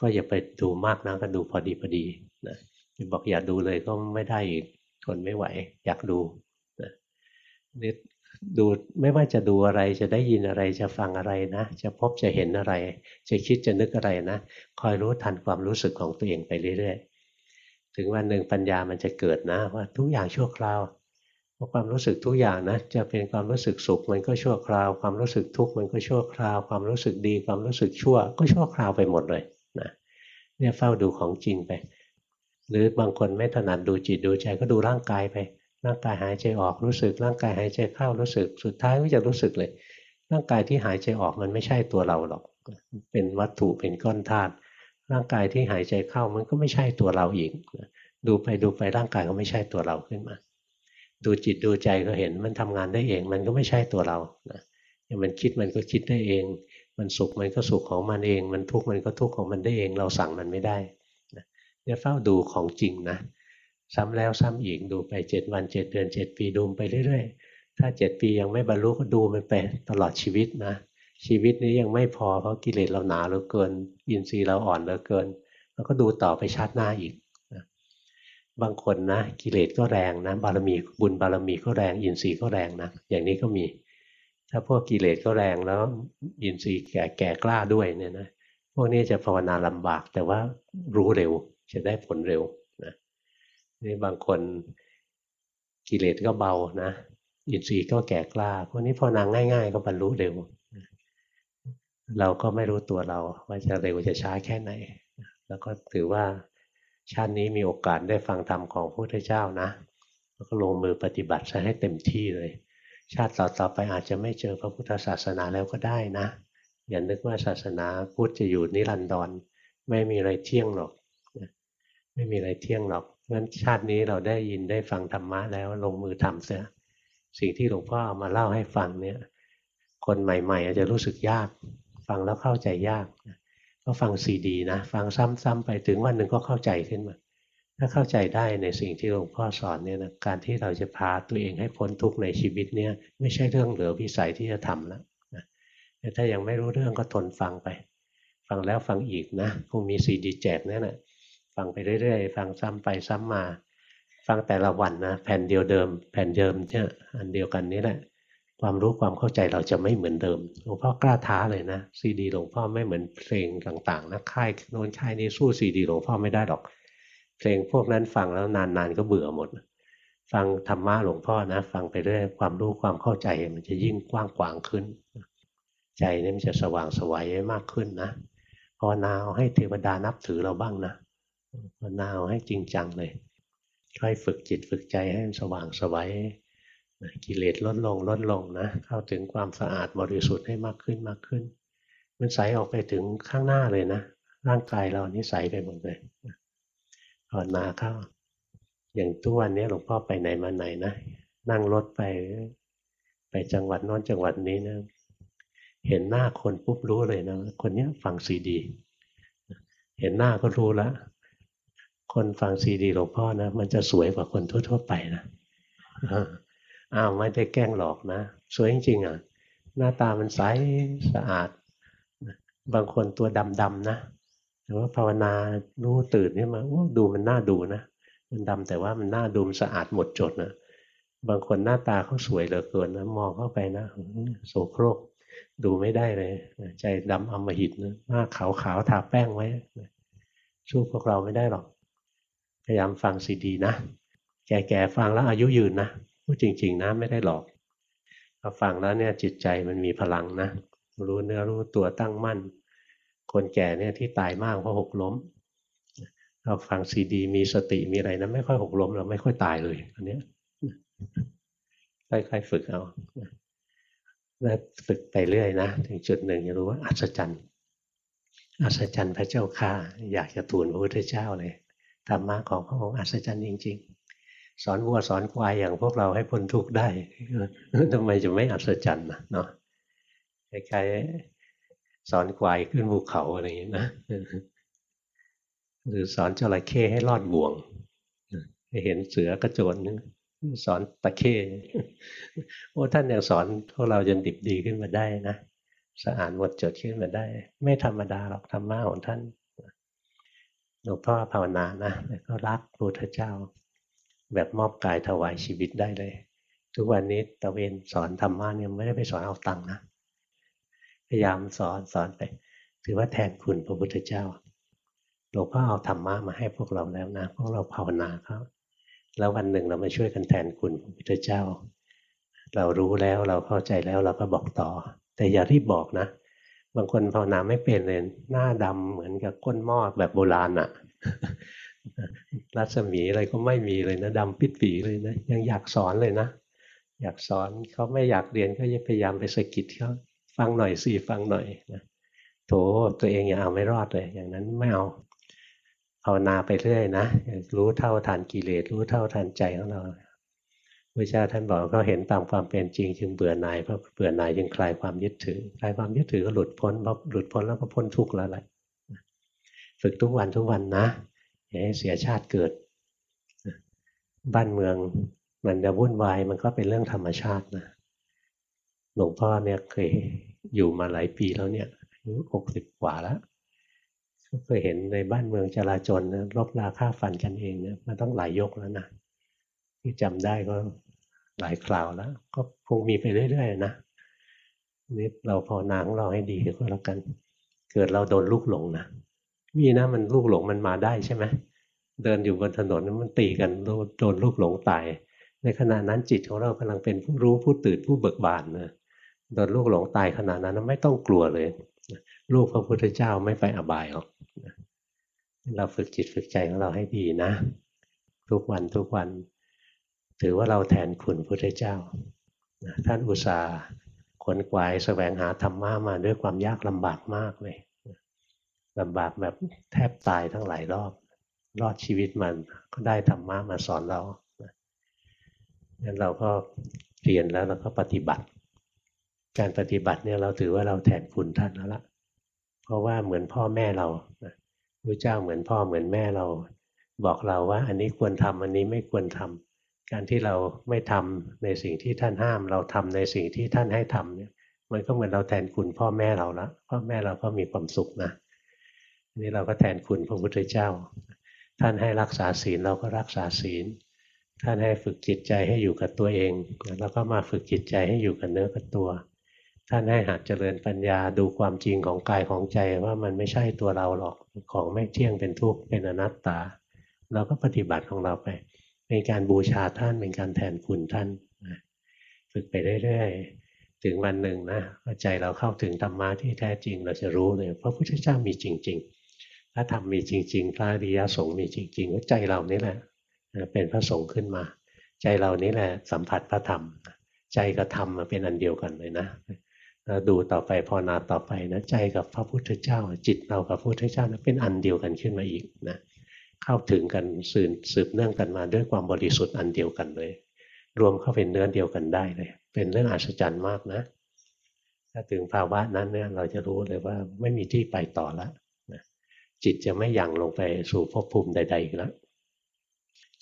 ก็อย่าไปดูมากนะก็ดูพอดีพอดีนะบอกอย่าดูเลยก็ไม่ได้อีก นไม่ไหว อยากดูนะนี่ดูไม่ว่าจะดูอะไรจะได้ยินอะไรจะฟังอะไรนะ จะพบจะเห็นอะไร จะคิดจะนึกอะไรนะคอยรู้ทันความรู้สึกของตัวเองไปเรื่อยๆ ถึงวันหนึ่งปัญญามันจะเกิดนะว่าทุกอย่างชั่วคราวเพราความรู้สึกทุกอย่างนะจะเป็นความรู้สึกสุขมันก็ชั่วคราว ความรู้สึกทุกข์มันก็ชั่วคราว ความรู้สึกดี ความรู้สึกชั่ว ก็ชั่วคราวไปหมดเลยนะเนี่ยเฝ้าดูของจริงไป หรือบางคนไม่ถนัดดูจิตดูใจก็ดูร่างกายไป ร่างกายหายใจออกรู้สึก ร่างกายหายใจเข้ารู้สึก สุดท้ายก็จะรู้สึกเลย ร่างกายที่หายใจออกมันไม่ใช่ตัวเราหรอก เป็นวัตถุเป็นก้อนธาตุร่างกายที่หายใจเข้ามันก็ไม่ใช่ตัวเราอีกดูไปดูไปร่างกายก็ไม่ใช่ตัวเราขึ้นมา ดูจิตดูใจก็เห็นมันทำงานได้เอง มันก็ไม่ใช่ตัวเรานะมันคิดมันก็คิดได้เอง มันสุขมันก็สุขของมันเอง มันทุกข์มันก็ทุกข์ของมันได้เอง เราสั่งมันไม่ได้ เนี่ยเฝ้าดูของจริงนะซ้ำแล้วซ้ำอีกดูไปเจ็ดวันเจ็ดเดือนเจ็ดปีดูไปเรื่อยๆ ถ้าเจ็ดปียังไม่บรรลุก็ดูมันไปตลอดชีวิตนะ ชีวิตนี้ยังไม่พอเพราะกิเลสเราหนาเหลือเกิน อินทรีย์เราอ่อนเหลือเกิน แล้วก็ดูต่อไปชาติหน้าอีกนะบางคนนะกิเลสก็แรงนะบารมีบุญบารมีก็แรงอินทรีย์ก็แรงนะอย่างนี้ก็มี ถ้าพวกกิเลสก็แรงแล้วอินทรีย์แก่แก่กล้าด้วยเนี่ยนะพวกนี้จะภาวนาลำบากแต่ว่ารู้เร็ว จะได้ผลเร็วนะนี่บางคนกิเลสก็เบานะอินทรีย์ก็แก่กล้าพวกนี้พอนางง่าย ๆ ก็บรรลุเร็ว เราก็ไม่รู้ตัวเราว่าจะเร็วจะช้าแค่ไหน แล้วก็ถือว่าชาตินี้มีโอกาสได้ฟังธรรมของพระพุทธเจ้านะแล้วก็ลงมือปฏิบัติซะให้เต็มที่เลย ชาติต่อๆไปอาจจะไม่เจอพระพุทธศาสนาแล้วก็ได้นะ อย่านึกว่าศาสนาพุทธจะอยู่นิรันดรไม่มีอะไรเที่ยงหรอก ไม่มีอะไรเที่ยงหรอกงั้นชาตินี้เราได้ยินได้ฟังธรรมะแล้วลงมือทำเสียสิ่งที่หลวงพ่อเอามาเล่าให้ฟังเนี่ย คนใหม่ๆอาจจะรู้สึกยาก ฟังแล้วเข้าใจยาก ก็ฟังซีดีนะฟังซ้ำๆไปถึงวันหนึ่งก็เข้าใจขึ้นมา ถ้าเข้าใจได้ในสิ่งที่หลวงพ่อสอนเนี่ยนะการที่เราจะพาตัวเองให้พ้นทุกข์ในชีวิตเนี่ยไม่ใช่เรื่องเหลือวิสัยที่จะทำแล้วแต่ถ้ายังไม่รู้เรื่องก็ทนฟังไป ฟังแล้วฟังอีกนะคงมีซีดีแจกแน่นอน ฟังไปเรื่อยๆ ฟังซ้ำไปซ้ำมา ฟังแต่ละวันนะแผ่นเดียวเดิม แผ่นเดิมเนี่ยอันเดียวกันนี้แหละ ความรู้ความเข้าใจเราจะไม่เหมือนเดิมหลวงพ่อกล้าท้าเลยนะซีดีหลวงพ่อไม่เหมือนเพลงต่างๆนะค่ายโน้นค่ายนี้สู้ซีดีหลวงพ่อไม่ได้หรอก เพลงพวกนั้นฟังแล้วนานๆก็เบื่อหมด ฟังธรรมะหลวงพ่อนะ ฟังไปเรื่อยความรู้ความเข้าใจมันจะยิ่งกว้างขวางขึ้นใจนี่มันจะสว่างสวัยมากขึ้นนะภาวนาให้เทวดานับถือเราบ้างนะ ภาวนาให้จริงจังเลยค่อยฝึกจิตฝึกใจให้มันสว่างสวัยกิเลสลดลงลดลงนะ เข้าถึงความสะอาดบริสุทธิ์ให้มากขึ้นมากขึ้น มันใสออกไปถึงข้างหน้าเลยนะ ร่างกายเรานี่ใสไปหมดเลยภาวนาเข้า อย่างทุกวันนี้หลวงพ่อไปไหนมาไหนนะ นั่งรถไป ไปจังหวัดน้นจังหวัดนี้นะ เห็นหน้าคนปุ๊บรู้เลยนะ คนนี้ฟังซีดี เห็นหน้าก็รู้แล้ว คนฟังซีดีหลวงพ่อนะ มันจะสวยกว่าคนทั่ว ๆ ไปนะอ้าวไม่ได้แกล้งหลอกนะ สวยจริงๆอะ หน้าตามันใสสะอาด บางคนตัวดำๆนะแต่ว่าภาวนารู้ตื่นนี่มาอู้ดูมันน่าดูนะมันดำแต่ว่ามันน่าดูมสะอาดหมดจดนะบางคนหน้าตาเขาสวยเหลือเกินนะมองเข้าไปนะโสโครก ดูไม่ได้เลย ใจดำอมหิตนะหน้าขาวๆทาแป้งไว้สู้พวกเราไม่ได้หรอก พยายามฟังซีดีนะ แก่ๆฟังแล้วอายุยืนนะพูดจริง ๆนะไม่ได้หลอกพอฟังแล้วเนี่ยจิตใจมันมีพลังนะ รู้เนื้อรู้ตัวตั้งมั่น คนแก่เนี่ยที่ตายมากเพราะหกล้มเราฟังซีดีมีสติมีอะไรนะไม่ค่อยหกล้มเราไม่ค่อยตายเลยอันเนี้ยค่อยๆฝึกเอาแล้วฝึกไปเรื่อยนะ ถึงจุดหนึ่งจะรู้ว่าอัศจรรย์อัศจรรย์พระเจ้าค่ะอยากจะทูลพระพุทธเจ้าเลย ธรรมะของพระองค์อัศจรรย์จริง ๆ สอนวัวสอนควายอย่างพวกเราให้พ้นทุกข์ได้ทำไมจะไม่อัศจรรย์นะเนาะคล้ายๆสอนควายขึ้นภูเขาอะไรอย่างนี้นะหรือสอนจระเข้ให้รอดบ่วงเห็นเสือกระโจนสอนตะเข้โอ้ท่านยังสอนพวกเราจนดิบดีขึ้นมาได้นะสะอาดหมดจดขึ้นมาได้ ไม่ธรรมดาหรอกธรรมะของท่าน ลวงพ่อภาวนานะแล้วก็รักพระพุทธเจ้า แบบมอบกายถวายชีวิตได้เลย ทุกวันนี้ตะเวนสอนธรรมะเนี่ยไม่ได้ไปสอนเอาตังค์นะพยายามสอนสอนไป ถือว่าแทนคุณพระพุทธเจ้าหลวงพ่อเอาธรรมะมาให้พวกเราแล้วนะพวกเราภาวนาครับแล้ววันหนึ่งเรามาช่วยกันแทนคุณพระพุทธเจ้า เรารู้แล้วเราเข้าใจแล้วเราก็บอกต่อ แต่อย่ารีบบอกนะ บางคนภาวนาไม่เป็นเลยหน้าดำเหมือนกับก้นหม้อแบบโบราณอะรัศมีอะไรก็ไม่มีเลยนะดำปิดปีเลยนะยังอยากสอนเลยนะ อยากสอนเขาไม่อยากเรียนก็ยังพยายามไปสกิดเขาฟังหน่อยสิฟังหน่อยนะโถตัวเองอย่าเอาไม่รอดเลย อย่างนั้นไม่เอาภาวนาไปเรื่อยนะรู้เท่าทันกิเลสรู้เท่าทันใจของเรา พระเจ้าท่านบอกเขาเห็นตามความเป็นจริง จึงเบื่อหน่ายเพราะเบื่อหน่ายจึงคลายความยึดถือคลายความยึดถือก็หลุดพ้นพอหลุดพ้นแล้วก็พ้นทุกข์แล้วแหละฝึกทุกวันทุกวันนะอย่าให้เสียชาติเกิด บ้านเมืองมันจะวุ่นวายมันก็เป็นเรื่องธรรมชาตินะหลวงพ่อเนี่ยเคยอยู่มาหลายปีแล้วเนี่ยอายุหกสิบกว่าแล้วก็เคยเห็นในบ้านเมืองจราจรนะรบราฆ่าฟันกันเองเนี่ยมันต้องหลายยกแล้วนะที่จำได้ก็ หลายคราวแล้วก็คงมีไปเรื่อยๆนะนี่เราพอนาของเราให้ดีก็แล้วกัน เกิดเราโดนลูกหลงนะมีนะมันลูกหลงมันมาได้ใช่ไหมเดินอยู่บนถนนมันตีกันโดนลูกหลงตาย ในขณะนั้นจิตของเรากำลังเป็นผู้รู้ผู้ตื่นผู้เบิกบานนะโดนลูกหลงตายขนาดนั้นไม่ต้องกลัวเลย ลูกพระพุทธเจ้าไม่ไปอบายหรอกเราฝึกจิตฝึกใจของเราให้ดีนะ ทุกวันทุกวัน ถือว่าเราแทนคุณพระพุทธเจ้า ท่านอุตส่าห์ขนกวายสแสวงหาธรรมะมาด้วยความยากลำบากมากเลยลำบากแบบแทบตายทั้งหลายรอบ รอดชีวิตมันก็ได้ธรรมะมาสอนเรางั้นเราก็เรียนแล้วเราก็ปฏิบัติ การปฏิบัติเนี่ยเราถือว่าเราแทนคุณท่านแล้วละเพราะว่าเหมือนพ่อแม่เราพระเจ้าเหมือนพ่อเหมือนแม่เรา บอกเราว่า อันนี้ควรทำอันนี้ไม่ควรทำ การที่เราไม่ทำในสิ่งที่ท่านห้าม เราทำในสิ่งที่ท่านให้ทำเนี่ยมันก็เหมือนเราแทนคุณพ่อแม่เราละพ่อแม่เราก็มีความสุขนะนี่เราก็แทนคุณพระพุทธเจ้า ท่านให้รักษาศีลเราก็รักษาศีล ท่านให้ฝึกจิตใจให้อยู่กับตัวเองแล้วก็มาฝึกจิตใจให้อยู่กับเนื้อกับตัว ท่านให้หัดเจริญปัญญาดูความจริงของกายของใจว่ามันไม่ใช่ตัวเราหรอกของไม่เที่ยงเป็นทุกข์เป็นอนัตตา เราก็ปฏิบัติของเราไป เป็นการบูชาท่านเป็นการแทนคุณท่านฝึกไปเรื่อยๆ ถึงวันหนึ่งนะใจเราเข้าถึงธรรมะที่แท้จริงเราจะรู้เลยพระพุทธเจ้ามีจริงๆระธรรมมีจริง ๆ พระอริยสงฆ์มีจริงๆว่าใจเรานี่แหละเป็นพระสงฆ์ขึ้นมา ใจเรานี่แหละสัมผัสพระธรรม ใจกับธรรมเป็นอันเดียวกันเลยนะดูต่อไปพอนาต่อไปนะใจกับพระพุทธเจ้า จิตเรากับพระพุทธเจ้านะเป็นอันเดียวกันขึ้นมาอีกนะ เข้าถึงกันสืบสืบเนื่องกันมาด้วยความบริสุทธิ์อันเดียวกันเลย รวมเข้าเป็นเนื้อเดียวกันได้เลย เป็นเรื่องอัศจรรย์มากนะ ถ้าถึงภาวะนั้นเนี่ยเราจะรู้เลยว่าไม่มีที่ไปต่อแล้วจิตจะไม่ยั่งลงไปสู่ภพภูมิใด ๆ อีกแล้ว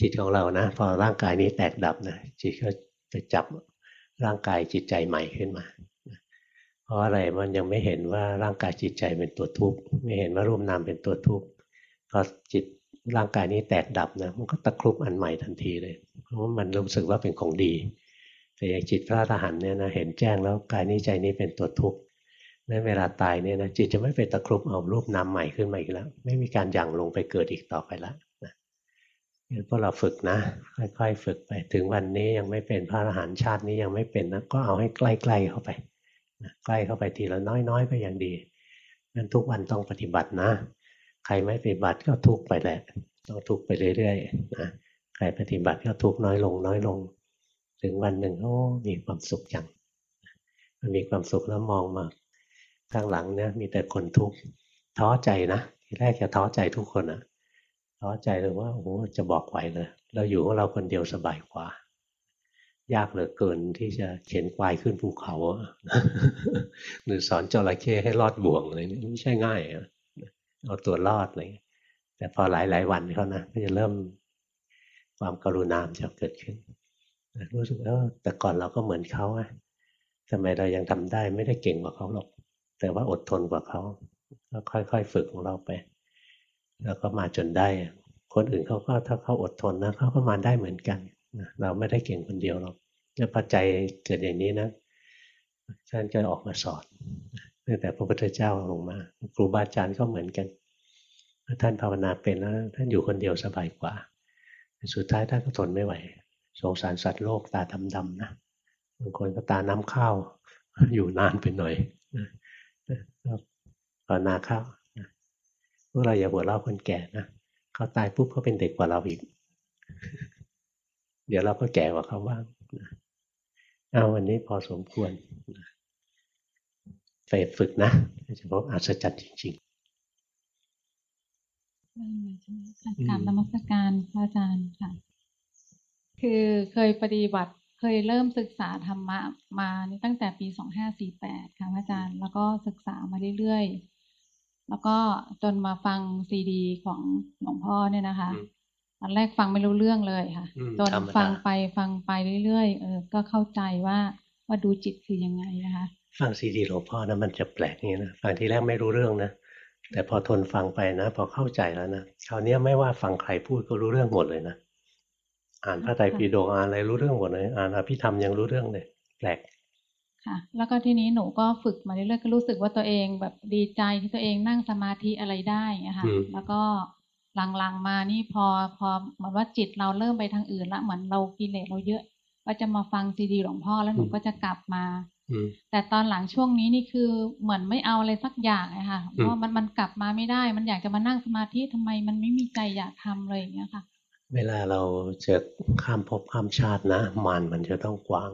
จิตของเรานะ พอร่างกายนี้แตกดับนะจิตก็จะจับร่างกายจิตใจใหม่ขึ้นมา เพราะอะไรมันยังไม่เห็นว่าร่างกายจิตใจเป็นตัวทุกข์ไม่เห็นว่ารูปนามเป็นตัวทุกข์พอจิต ร่างกายนี้แตกดับนะมันก็ตะครุบอันใหม่ทันทีเลย เพราะว่ามันรู้สึกว่าเป็นของดี แต่อย่างจิตพระอรหันต์เนี่ยนะเห็นแจ้งแล้วกายนี้ใจนี้เป็นตัวทุกข์นั้นเวลาตายเนี่ยนะจิตจะไม่ไปตะครุบเอารูปนามใหม่ขึ้นมาอีกแล้ว ไม่มีการยั่งลงไปเกิดอีกต่อไปแล้วนะงั้นพวกเราฝึกนะ ค่อยๆ ฝึกไป ถึงวันนี้ยังไม่เป็นพระอรหันต์ชาตินี้ยังไม่เป็นนะก็เอาให้ใกล้ๆเข้าไปใกล้เข้าไปทีละน้อยๆ ก็ยังดีงั้นทุกวันต้องปฏิบัตินะ ใครไม่ปฏิบัติก็ทุกไปแหละต้องทุกไปเรื่อยๆนะใครปฏิบัติก็ทุกน้อยลงน้อยลง ถึงวันหนึ่งโอ้มีความสุขจังมันมีความสุขแล้วมองมาข้างหลังเนี่ยมีแต่คนทุกข์ท้อใจนะทีแรกจะท้อใจทุกคนอะท้อใจเลยว่าโอ้โหจะบอกไหวเลย เราอยู่ของเราคนเดียวสบายกว่า ยากเหลือเกินที่จะเข็นควายขึ้นภูเขาหรือสอนจระเข้ให้รอดบ่วงอะไรนี่ไม่ใช่ง่าย เอาตัวรอดเลยแต่พอหลายหลายวันเขานะก็จะเริ่มความกรุณามจะเกิดขึ้นรู้สึกเออแต่ก่อนเราก็เหมือนเขาอะทำไมเรายังทำได้ไม่ได้เก่งกว่าเขาหรอก แต่ว่าอดทนกว่าเขาก็ค่อยๆฝึกของเราไป แล้วก็มาจนได้ คนอื่นเขาก็ถ้าเขาอดทนนะเขาก็มาได้เหมือนกันเราไม่ได้เก่งคนเดียวหรอกถ้าปัจจัยเกิดอย่างนี้นะท่านก็ออกมาสอน ตั้งแต่พระพุทธเจ้าลงมา ครูบาอาจารย์ก็เหมือนกันท่านภาวนาเป็นแล้วท่านอยู่คนเดียวสบายกว่า สุดท้ายท่านก็ทนไม่ไหว สงสารสัตว์โลกตาดำๆนะบางคนก็ตาน้ำข้าว อยู่นานไปหน่อยภาวนาข้าวพวกเราอย่าหัวเราคนแก่นะเขาตายปุ๊บเขาเป็นเด็กกว่าเราอีก เดี๋ยวเราก็แก่กว่าเขาบ้างเอาวันนี้พอสมควร ไปฝึกนะจะพบอัศจรรย์จริงๆกราบนมัสการพระอาจารย์ค่ะ คือเคยปฏิบัติเคยเริ่มศึกษาธรรมะมาตั้งแต่ปีสองห้าสี่แปดค่ะพระอาจารย์ แล้วก็ศึกษามาเรื่อยๆ แล้วก็จนมาฟังซีดีของหลวงพ่อเนี่ยนะคะตอนแรกฟังไม่รู้เรื่องเลยค่ะ จนฟังไปฟังไปเรื่อยๆเออก็เข้าใจว่าว่าดูจิตคือยังไงนะคะ ฟังซีดีหลวงพ่อนะมันจะแปลกนี่นะฟังทีแรกไม่รู้เรื่องนะแต่พอทนฟังไปนะ พอเข้าใจแล้วนะคราวนี้ไม่ว่าฟังใครพูดก็รู้เรื่องหมดเลยนะอ่านพระไตรปิฎกอ่านอะไรรู้เรื่องหมดเลยอ่านอภิธรรมยังรู้เรื่องเลยแปลกค่ะแล้วก็ทีนี้หนูก็ฝึกมาเรื่อยๆก็รู้สึกว่าตัวเองแบบดีใจที่ตัวเองนั่งสมาธิอะไรได้นะคะแล้วก็หลังๆมานี่พอพอเหมือนว่าจิตเราเริ่มไปทางอื่นละเหมือนเรากิเลสเราเยอะ ก็จะมาฟังซีดีหลวงพ่อแล้วหนูก็จะกลับมา แต่ตอนหลังช่วงนี้นี่คือเหมือนไม่เอาอะไรสักอย่างเลยค่ะเพราะมันมันกลับมาไม่ได้ มันอยากจะมานั่งสมาธิทำไมมันไม่มีใจอยากทำเลยอย่างเงี้ยค่ะ เวลาเราจะข้ามภพข้ามชาตินะมานมันจะต้องกว้าง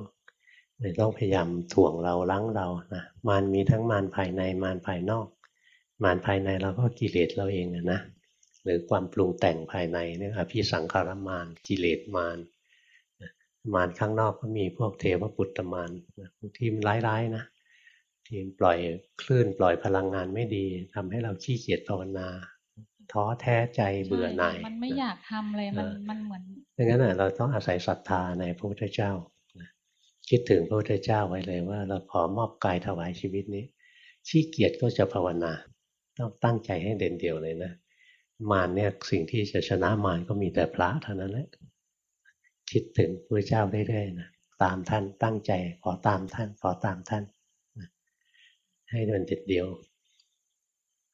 เลยต้องพยายามถ่วงเราล้างเรานะมานมีทั้งมานภายในมานภายนอก มานภายในเราก็กิเลสเราเองนะหรือความปรุงแต่งภายในเนี่ยอภิสังขารมานกิเลสมาน มานข้างนอกก็มีพวกเทวปุตตมานที่ร้ายๆนะที่ปล่อยคลื่นปล่อยพลังงานไม่ดีทำให้เราขี้เกียจภาวนา ท้อแท้ใจเบื่อหน่ายมันไม่อยากทำเลยมันมันเหมือนดังนั้นเราต้องอาศัยศรัทธาในพระพุทธเจ้าคิดถึงพระพุทธเจ้าไว้เลยว่า เราขอมอบกายถวายชีวิตนี้ขี้เกียจก็จะภาวนา ต้องตั้งใจให้เด่นเดียวเลยนะ มารเนี่ยสิ่งที่จะชนะมารก็มีแต่พระเท่านั้นแหละ คิดถึงพระเจ้าเรื่อยๆนะตามท่านตั้งใจขอตามท่าน ขอตามท่าน ให้มันเด็ดเดียว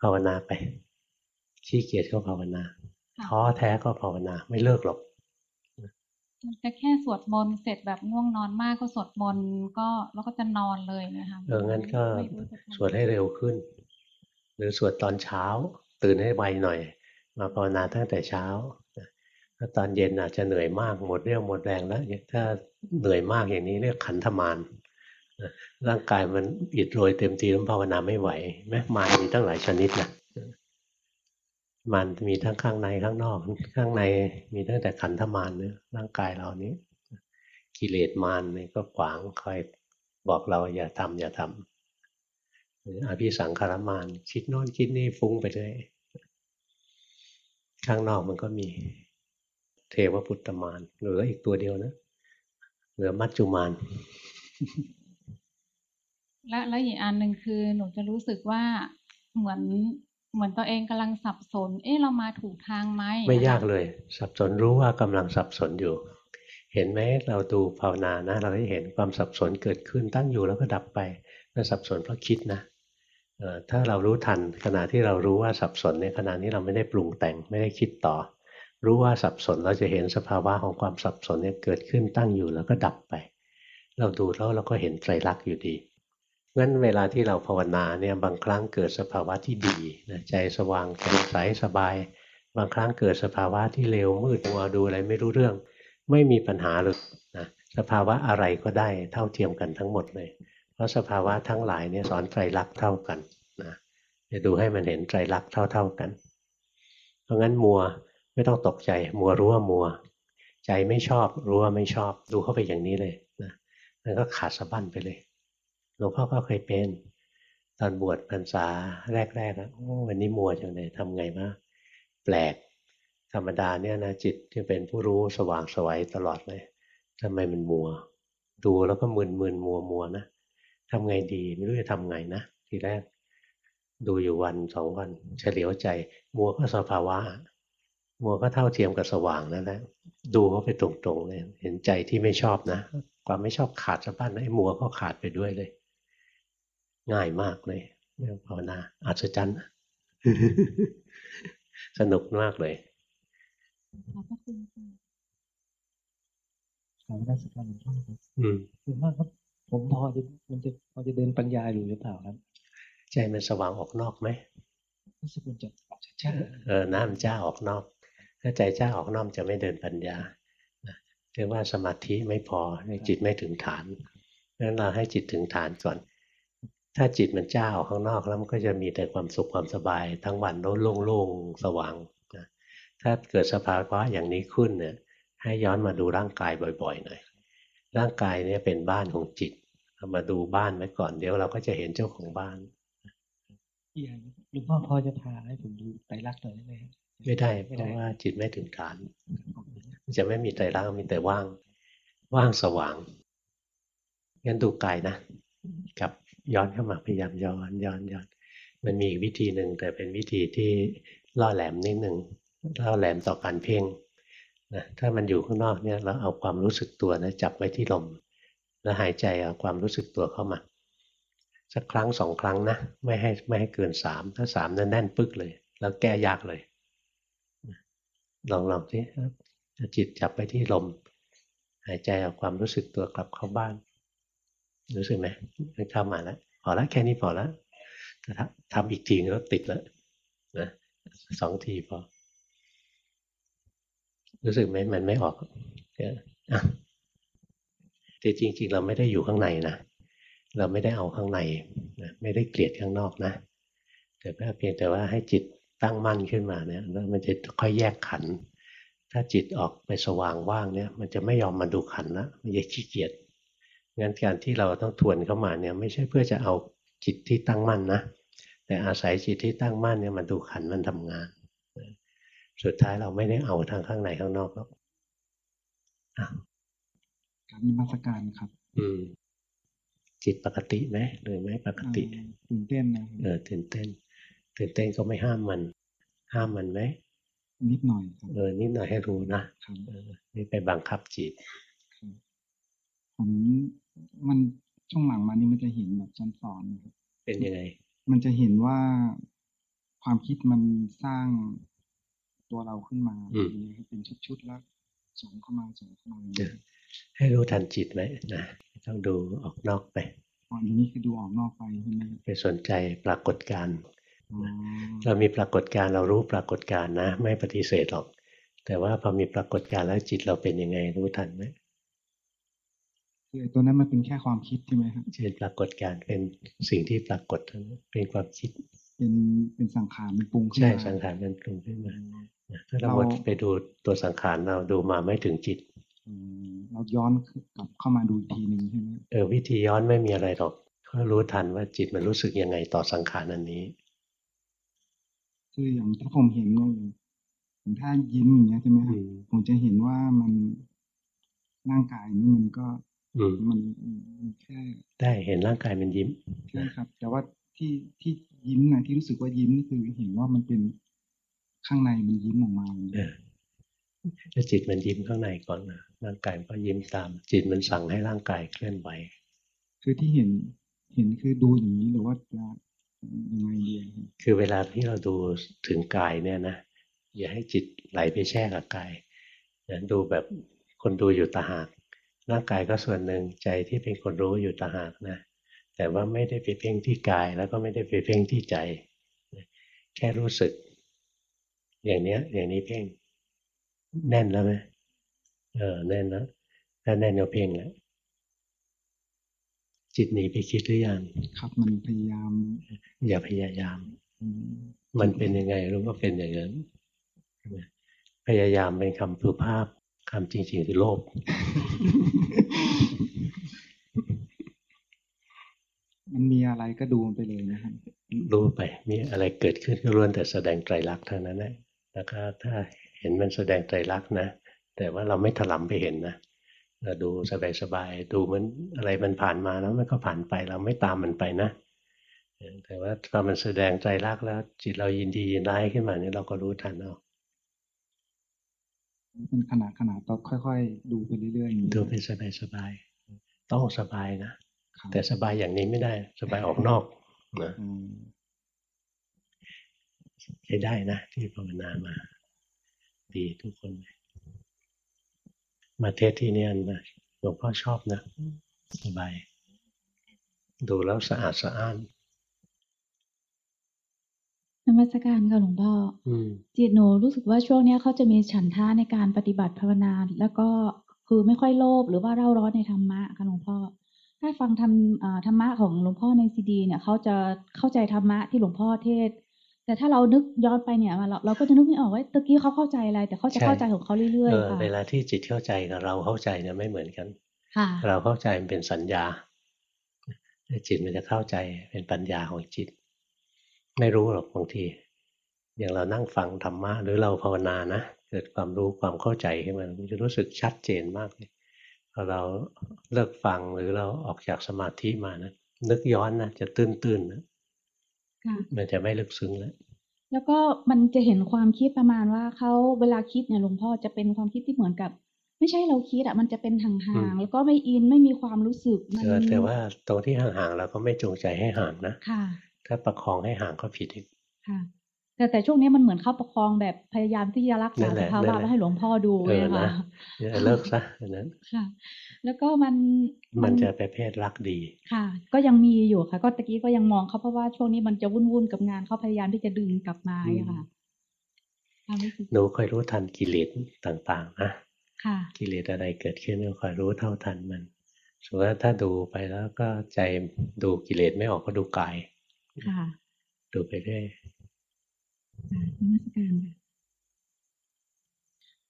ภาวนาไปขี้เกียจก็ภาวนาท้อแท้ก็ภาวนา ไม่เลิกหรอกมันจะแค่สวดมนต์เสร็จแบบง่วงนอนมากก็สวดมนต์ก็แล้วก็จะนอนเลยนะคะเอองั้นก็สวดให้เร็วขึ้น หรือสวดตอนเช้า ตื่นให้ไวหน่อย มาภาวนาตั้งแต่เช้าถ้า ตอนเย็นอาจจะเหนื่อยมากหมดเรี่ยวหมดแรงแล้วถ้าเหนื่อยมากอย่างนี้เรียกขันธมารร่างกายมันอิดโรยเต็มทีแล้วภาวนาไม่ไหวแม้มารมีตั้งหลายชนิดนะมันมีทั้งข้างในข้างนอก ข้างในมีตั้งแต่ขันธมารเนี่ยร่างกายเรานี้ กิเลสมารนี่ก็ขวางคอยบอกเราอย่าทำอย่าทำหรืออภิสังขารมารคิดโน่นคิดนี่ฟุ้งไปเลยข้างนอกมันก็มี เทวพุทธมารเหลืออีกตัวเดียวนะ เหลือมัจจุมารและและอีกอันหนึ่งคือหนูจะรู้สึกว่าเหมือนเหมือนตัวเองกำลังสับสน เอ๊ะเรามาถูกทางไหมไม่ยากเลย สับสนรู้ว่ากำลังสับสนอยู่ เห็นไหมเราดูภาวนานะ เราได้เห็นความสับสนเกิดขึ้นตั้งอยู่แล้วก็ดับไปนั่นสับสนเพราะคิดนะถ้าเรารู้ทันขณะที่เรารู้ว่าสับสนในขณะนี้เราไม่ได้ปรุงแต่งไม่ได้คิดต่อ รู้ว่าสับสนเราจะเห็นสภาวะของความสับสนเนี่ยเกิดขึ้นตั้งอยู่แล้วก็ดับไป เราดูแล้วเราก็เห็นไตรลักษณ์อยู่ดีงั้นเวลาที่เราภาวนาเนี่ยบางครั้งเกิดสภาวะที่ดีนะใจสว่างแจ่มใสสบาย บางครั้งเกิดสภาวะที่เลวมืดมัวดูอะไรไม่รู้เรื่อง ไม่มีปัญหาเลยนะสภาวะอะไรก็ได้เท่าเทียมกันทั้งหมดเลย เพราะสภาวะทั้งหลายเนี่ยสอนไตรลักษณ์เท่ากันนะจะดูให้มันเห็นไตรลักษณ์เท่า ๆกัน เพราะงั้นมัว ไม่ต้องตกใจมัวรู้ว่ามัว ใจไม่ชอบรู้ว่าไม่ชอบ ดูเข้าไปอย่างนี้เลยนะมันก็ขาดสะบั้นไปเลยหลวงพ่อก็เคยเป็น ตอนบวชพรรษาแรกๆนะวันนี้มัวจังเลยทำไงมาแปลก ธรรมดาเนี่ยนะจิตที่เป็นผู้รู้สว่างสวัยตลอดเลยทำไมมันมัว ดูแล้วก็มึนมึนมัวมัวนะทำไงดีไม่รู้จะทำไงนะทีแรก ดูอยู่วันสองวันเฉลียวใจ มัวก็สภาวะ มัวก็เท่าเทียมกับสว่างนั่นแหละดูเขาไปตรงๆเลยเห็นใจที่ไม่ชอบนะ ความไม่ชอบขาดสะบั้นไอ้มัวก็ขาดไปด้วยเลย ง่ายมากเลยเรื่องภาวนาอัศจรรย์สนุกมากเลยขอบพระคุณค่ะสามราชการหลวงพ่อครับอืมคุณพ่อครับ ผมพอจะมันจะพอจะเดินปัญญาอยู่หรือเปล่าครับ ใจมันสว่างออกนอกไหมรู้สึกมันจะออกช้าเออน้ำจ้าออกนอก ถ้าใจจ้าออกนอกจะไม่เดินปัญญาเรียกว่าสมาธิไม่พอจิตไม่ถึงฐานเพราะนั้นเราให้จิตถึงฐานก่อน ถ้าจิตมันเจ้าออกข้างนอกแล้วมันก็จะมีแต่ความสุขความสบาย ทั้งวันโล่งๆสว่างนะถ้าเกิดสภาวะอย่างนี้ขึ้นเนี่ย ให้ย้อนมาดูร่างกายบ่อยๆหน่อยร่างกายเนี่ยเป็นบ้านของจิตมาดูบ้านไว้ก่อนเดี๋ยวเราก็จะเห็นเจ้าของบ้านพี่อย่างหลวงพ่อพอจะพาให้ผมดูไตรลักษณ์หน่อยได้ไหมครับ ไม่ได้เพไม่ได้ราะว่าจิตไม่ถึงฐานขอบคุณครับมันจะไม่มีไตรลักษณ์มีแต่ว่าง ว่างสว่างงั้นดูกายนะกลับย้อนเข้ามาพยายามย้อนย้อนย้อนมันมีอีกวิธีหนึ่งแต่เป็นวิธีที่ล่อแหลมนิดหนึ่งล่อแหลมต่อการเพ่งนะถ้ามันอยู่ข้างนอกเนี่ยเราเอาความรู้สึกตัวนะจับไว้ที่ลม แล้วหายใจเอาความรู้สึกตัวเข้ามาสักครั้งสองครั้งนะ ไม่ให้ไม่ให้เกินสามถ้าสามนั้นแน่นปึ๊กเลย แล้วแก้ยากเลย ลองลองสิจิตจับไปที่ลม หายใจเอาความรู้สึกตัวกลับเข้าบ้าน รู้สึกไหมมันเข้ามาแล้วพอแล้วแค่นี้พอแล้วแต่ถ้าทำอีกทีก็ติดแล้วนะสองทีพอ รู้สึกไหมมันไม่ออกอแต่จริง ๆ เราไม่ได้อยู่ข้างในนะเราไม่ได้เอาข้างในนะไม่ได้เกลียดข้างนอกนะแต่เพียงแต่ว่าให้จิต ตั้งมั่นขึ้นมาเนี่ยแล้วมันจะค่อยแยกขันธ์ถ้าจิตออกไปสว่างว่างเนี่ยมันจะไม่ยอมมาดูขันธ์ละมันจะขี้เกียจงั้นการที่เราต้องทวนเข้ามาเนี่ยไม่ใช่เพื่อจะเอาจิตที่ตั้งมั่นนะแต่อาศัยจิตที่ตั้งมั่นเนี่ยมาดูขันธ์มันทำงาน สุดท้ายเราไม่ได้เอาทางข้างในข้างนอกหรอกอะการนมัสการครับ อืม จิตปกติไหมหรือไม่ปกติเอ่อตื่นเต้นนะครับเออตื่นเต้น ตื่นเต้นก็ไม่ห้ามมัน ห้ามมันไหมนิดหน่อยครับเออนิดหน่อยให้รู้นะครับเออนี่ไปบังคับจิตครับผมมันช่วงหลังมานี่มันจะเห็นแบบซ้อนๆนะครับเป็นยังไง มันจะเห็นว่าความคิดมันสร้างตัวเราขึ้นมาอืมอย่างเงี้ยครับเป็นชุดๆแล้วส่งเข้ามาส่งเข้ามาอย่างเอเงี้อยให้รู้ทันจิตไหมนะไม่ต้องดูออกนอกไปอ๋ออย่างนี้คือดูออกนอกไปใช่ไหมครับไปสนใจปรากฏการณ์อ๋อ เรามีปรากฏการณ์เรารู้ปรากฏการณ์นะ ไม่ปฏิเสธหรอก แต่ว่าพอมีปรากฏการณ์แล้วจิตเราเป็นยังไงรู้ทันไหมคือตัวนั้นมันเป็นแค่ความคิดใช่ไหมครับเช่นปรากฏการณ์เป็นสิ่งที่ปรากฏเท่านั้นเป็นความคิด เป็นเป็นสังขารมันปรุงขึ้นใช่มาสังขารมันปรุงขึ้นอ๋มาอถ้าเราหมดไปดูตัวสังขารเราดูมาไม่ถึงจิตอืมเราย้อนกลับเข้ามาดูอีกทีหนึ่งใช่ไหมเออวิธีย้อนไม่มีอะไรหรอกก็รู้ทันว่าจิตมันรู้สึกยังไงต่อสังขารอันนี้ คืออย่างถ้าผมเห็นเนี่ยอย่างถ้ายิ้มอย่างเงี้ยใช่ไหมคอืรับมผมจะเห็นว่ามันร่างกายนี่มันก็อืมมันมันแค่ได้เห็นร่างกายมันยิ้มใช่ครับ แต่ว่าที่ที่ยิ้มนะที่รู้สึกว่ายิ้มนี่คือเห็นว่ามันเป็นข้างในมันยิ้มออกมาเออถ้าจิตมันยิ้มข้างในก่อนนะร่างกายมันก็ยิ้มตาม จิตมันสั่งให้ร่างกายเคลื่อนไหวคือที่เห็นเห็นคือดูอย่างนี้หรือว่าจะยังไงดี คือเวลาที่เราดูถึงกายเนี่ยนะอย่าให้จิตไหลไปแช่กับกายนะดูแบบคนดูอยู่ตาหากร่างกายก็ส่วนหนึ่งใจที่เป็นคนรู้อยู่ตาหากนะแต่ว่าไม่ได้ไปเพ่งที่กายแล้วก็ไม่ได้ไปเพ่งที่ใจ แค่รู้สึก อย่างเนี้ย อย่างนี้เพ่งแน่นแล้วไหมเออแน่นแล้วถ้าแน่นก็เพ่งแล้ว จิตหนีไปคิดหรือยังครับมันพยายาม อย่าพยายามอืมมันเป็นยังไงรู้ว่าเป็นอย่างนั้นพยายามเป็นคำสุภาพคำจริงๆคือโลภมันมีอะไรก็ดูมันไปเลยนะครับรู้ไป มีอะไรเกิดขึ้นก็ล้วนแต่แสดงไตรลักษณ์เท่านั้นแหละแล้วก็ถ้าเห็นมันแสดงไตรลักษณ์นะแต่ว่าเราไม่ถลำไปเห็นนะ เราดูสบายๆดูมันอะไรมันผ่านมาแล้วมันก็ผ่านไปเราไม่ตามมันไปนะแต่ว่าพอมันแสดงไตรลักษณ์แล้ว จิตเรายินดียินร้ายขึ้นมาเนี่ยเราก็รู้ทันเอาเป็นขนาดขนาดต้องค่อยๆ ดูไปเรื่อยๆอย่างนี้ดูไปสบายๆต้องสบายนะครับแต่สบายอย่างนี้ไม่ได้ สบายออกนอกนะอืมใช้ได้นะที่ภาวนามา ดีทุกคนเลย มาเทศที่เนี่ยนะหลวงพ่อชอบนะสบายดูแล้วสะอาดสะอ้านนมัสการค่ะหลวงพ่ออืมจิตหนูรู้สึกว่าช่วงเนี้ยเขาจะมีฉันท่าในการปฏิบัติภาวนา แล้วก็คือไม่ค่อยโลภหรือว่าเร่าร้อนในธรรมะค่ะหลวงพ่อถ้าฟังธรรมอ่าธรรมะของหลวงพ่อในซีดีเนี่ยเขาจะเข้าใจธรรมะที่หลวงพ่อเทศน์ แต่ถ้าเรานึกย้อนไปเนี่ยเราเราก็จะนึกไม่ออกว่าตะกี้เขาเข้าใจอะไร แต่เขาจะใช่เข้าใจของเขาเรื่อยเออๆค่ะเวลาที่จิตเข้าใจกับเราเข้าใจเนี่ยไม่เหมือนกันค่ะเราเข้าใจมันเป็นสัญญาแต่จิตมันจะเข้าใจเป็นปัญญาของจิต ไม่รู้หรอกบางที อย่างเรานั่งฟังธรรมะหรือเราภาวนานะเกิดความรู้ความเข้าใจขึ้นมามันจะรู้สึกชัดเจนมากเลยพอเราเลิกฟังหรือเราออกจากสมาธิมานะนึกย้อนนะจะตื้นๆนะค่ะ มันจะไม่ลึกซึ้งแล้วแล้วก็มันจะเห็นความคิดประมาณว่าเขาเวลาคิดเนี่ยหลวงพ่อจะเป็นความคิดที่เหมือนกับ ไม่ใช่เราคิดอะมันจะเป็นห่างๆแล้วก็ไม่อินไม่มีความรู้สึกมันเออแต่ว่าตรงที่ห่างๆเราก็ไม่จงใจให้ห่างนะค่ะ ถ้าประคองให้ห่างก็ผิดอีกค่ะ แต่แต่ช่วงนี้มันเหมือนเข้าประคองแบบพยายามที่จะรักนั่ษานแหสละภานั่วะนแหละไว้ให้หลวงพ่อดูเอเลอยนะค่ะเนี่ยเลิกซะอันนั้นค่ะ แล้วก็มันมันจะประเภทรักดีค่ะ ก็ยังมีอยู่ค่ะ ก็ตะกี้ก็ยังมองเขาเพราะว่าช่วงนี้มันจะวุ่นๆกับงานเขาพยายามที่จะดึงกลับมาอืมอะค่ะความรู้สึกหนูคอยรู้ทันกิเลสต่างๆนะค่ะกิเลสอะไรเกิดขึ้นก็คอยรู้เท่าทันมันสมมติว่าถ้าดูไปแล้วก็ใจดูกิเลสไม่ออกก็ดูกายค่ะดูไปเรื่อยค่ะ นมัสการค่ะ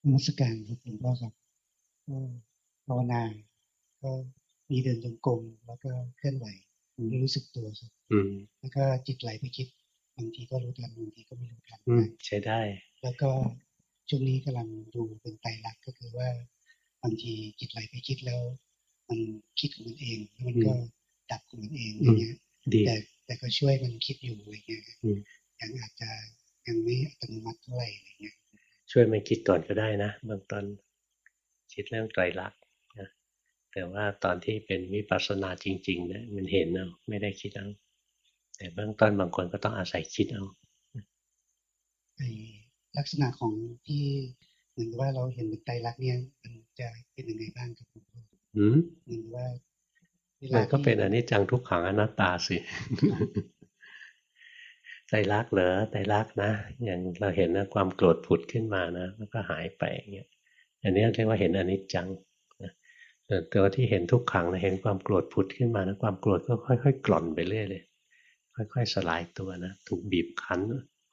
นมัสการครับหลวงพ่อครับก็ภาวนาก็มีเดินจงกรมแล้วก็เคลื่อนไหวรู้สึกตัวครับอืมแล้วก็จิตไหลไปคิดบางทีก็รู้ทันบางทีก็ไม่รู้ทันอืมใช้ได้ แล้วก็ช่วงนี้กำลังดูเป็นไตรลักษณ์ก็คือว่าบางทีจิตไหลไปคิดแล้ว มันคิดของมันเองแล้วมันก็ดับของมันเองอย่างเงี้ยดีแต่แต่ก็ช่วยมันคิดอยู่อะไรเงี้ยอืมยังอาจจะ ยังไม่อัตโนมัติเท่าไหร่อะไรเงี้ยช่วยมันคิดก่อนก็ได้นะเบื้องต้นคิดเรื่องไตรลักษณ์นะแต่ว่าตอนที่เป็นวิปัสสนาจริงๆนะมันเห็นเอาไม่ได้คิดเอาแต่เบื้องต้นบางคนก็ต้องอาศัยคิดเอาไอลักษณะของที่เหมือนกับว่าเราเห็นเป็นไตรลักษณ์เนี่ยมันจะเป็นยังไงบ้างครับหลวงพ่ออืมเหมือนกับว่าเวลามันก็เป็นอที่นิจจังทุกขังอนัตตาสิ ไตรลักษณ์เหรอไตรลักษณ์นะ อย่างเราเห็นนะความโกรธผุดขึ้นมานะแล้วก็หายไปอย่างเงี้ยอันนี้เรียกว่าเห็นอนิจจังนะตัวที่เห็นทุกขังนะเห็นความโกรธผุดขึ้นมานะความโกรธก็ค่อย ๆ กล่อนไปเรื่อยเลยค่อย ๆ สลายตัวนะถูกบีบคั้น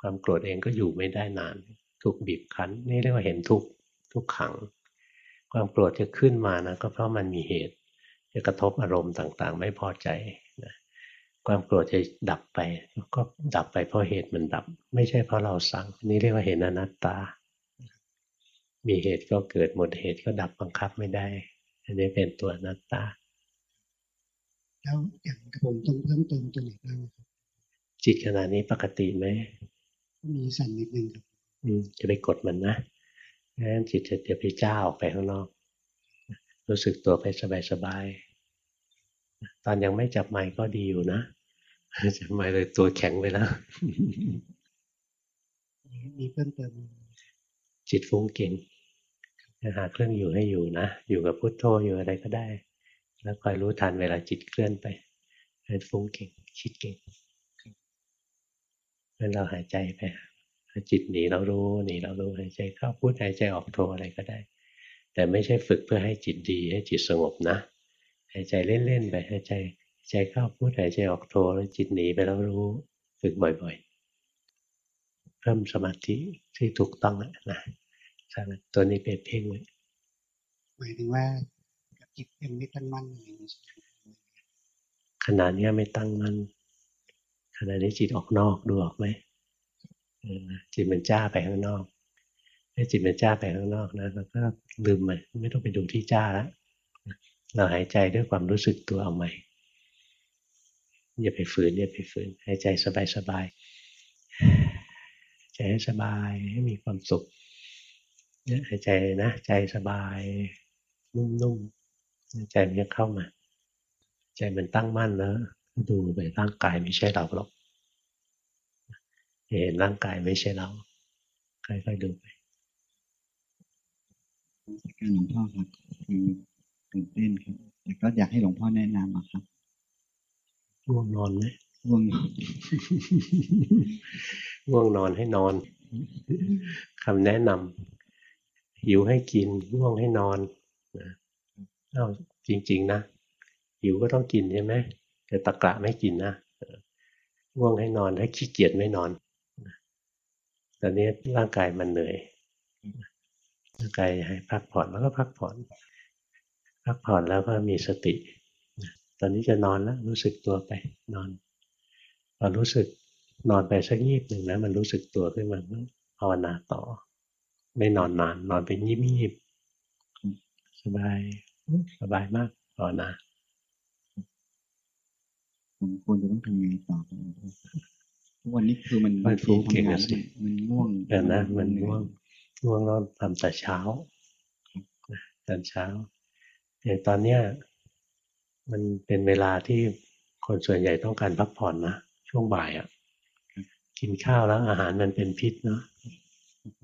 ความโกรธเองก็อยู่ไม่ได้นาน ถูกบีบคั้น นี่เรียกว่าเห็นทุกทุกขัง ความโกรธจะขึ้นมานะก็เพราะมันมีเหตุ จะกระทบอารมณ์ต่างๆ ไม่พอใจ ความโกรธจะดับไป ก็ดับไปเพราะเหตุมันดับ ไม่ใช่เพราะเราสั่งนี่เรียกว่าเห็นอนัตตา มีเหตุก็เกิดหมดเหตุก็ดับบังคับไม่ได้ อันนี้เป็นตัวอนัตตา แล้วอย่างกระผมต้องเพิ่มเติมตัวไหนบ้างครับจิตขณะนี้ปกติไหมก็มีสั่นนิดนึงครับอืมจะไปกดมันนะงั้นจิตจะจะไปจ้าออกไปข้างนอก รู้สึกตัวไปสบายๆตอนยังไม่จับไม้ก็ดีอยู่นะ จับไม้เลยตัวแข็งไปแล้วมีมีเพิ่มเติมจิตฟุ้งเก่งหาเครื่องอยู่ให้อยู่นะอยู่กับพุทโธอยู่อะไรก็ได้ แล้วคอยรู้ทันเวลาจิตเคลื่อนไปเป็นฟุ้งเก่งคิดเก่งงั้นเราหายใจไปถ้าจิตหนีเรารู้หนีเรารู้หายใจเข้าพูดหายใจออกโทอะไรก็ได้ แต่ไม่ใช่ฝึกเพื่อให้จิตดี ให้จิตสงบนะหายใจเล่นๆไปหายใจ ใจเข้าพูดหายใจออกโทแล้วจิตหนีไปแล้วรู้ฝึกบ่อยๆ เพิ่มสมาธิที่ถูกต้องนะนะตัวนี้เป็นเพ่งไว้หมายถึงว่ากับจิตยังไม่ตั้งมั่นอะไรอย่างนี้ใช่ไหมขณะนี้ไม่ตั้งมัน่นขณะนี้จิตออกนอกดูออกไหมเออจิตมันจ้าไปข้างนอกถ้าจิตมันจ้าไปข้างนอกนะแล้วก็ลืมมันไม่ต้องไปดูที่จ้าแล้วเราหายใจด้วยความรู้สึกตัวเอาใหม่ อย่าไปฝืนอย่าไปฝืนหายใจสบายๆใจให้สบายให้มีความสุขเนี่ยหายใจนะ ใจสบาย นุ่มๆใจมันจะเข้ามา ใจมันตั้งมั่นแล้วดูไปร่างกายไม่ใช่เราหรอกเห็นร่างกายไม่ใช่เราค่อยๆดูไปการหลวงพ่อครับคือตื่นเต้นครับแต่ก็อยากให้หลวงพ่อแนะนำอะครับ ง่วงนอนไหมว่วงง่วงนอนให้นอนคำแนะนำหิวให้กินง่วงให้นอนนะอ้าจริง ๆ นะหิวก็ต้องกินใช่ไหมแต่ตะกระไม่กินนะง่วงให้นอนให้ขี้เกียจไม่นอนตอนนี้ร่างกายมันเหนื่อยร่างกายให้พักผ่อนแล้วก็พักผ่อน พักผ่อนแล้วก็มีสติ ตอนนี้จะนอนแล้วรู้สึกตัวไปนอนพอรู้สึกนอนไปสักยีบหนึ่งนะมันรู้สึกตัวขึ้นมาภาวนาต่อ ไม่นอนนานนอนไปยีบยีบสบายสบายมากภาวนาผมควรจะต้องทำยังไงต่อครับหลวงพ่อทุกวันนี้คือมันมันฟุ้งเก่งทำงาอะนสิมันง่วงเออนะมันง่วงง่วงแล้วทำแต่เช้าตอนเช้าอย่างตอนเนี้ย มันเป็นเวลาที่คนส่วนใหญ่ต้องการพักผ่อนนะช่วงบ่ายอะ่ะกินข้าวแล้วอาหารมันเป็นพิษเนาะ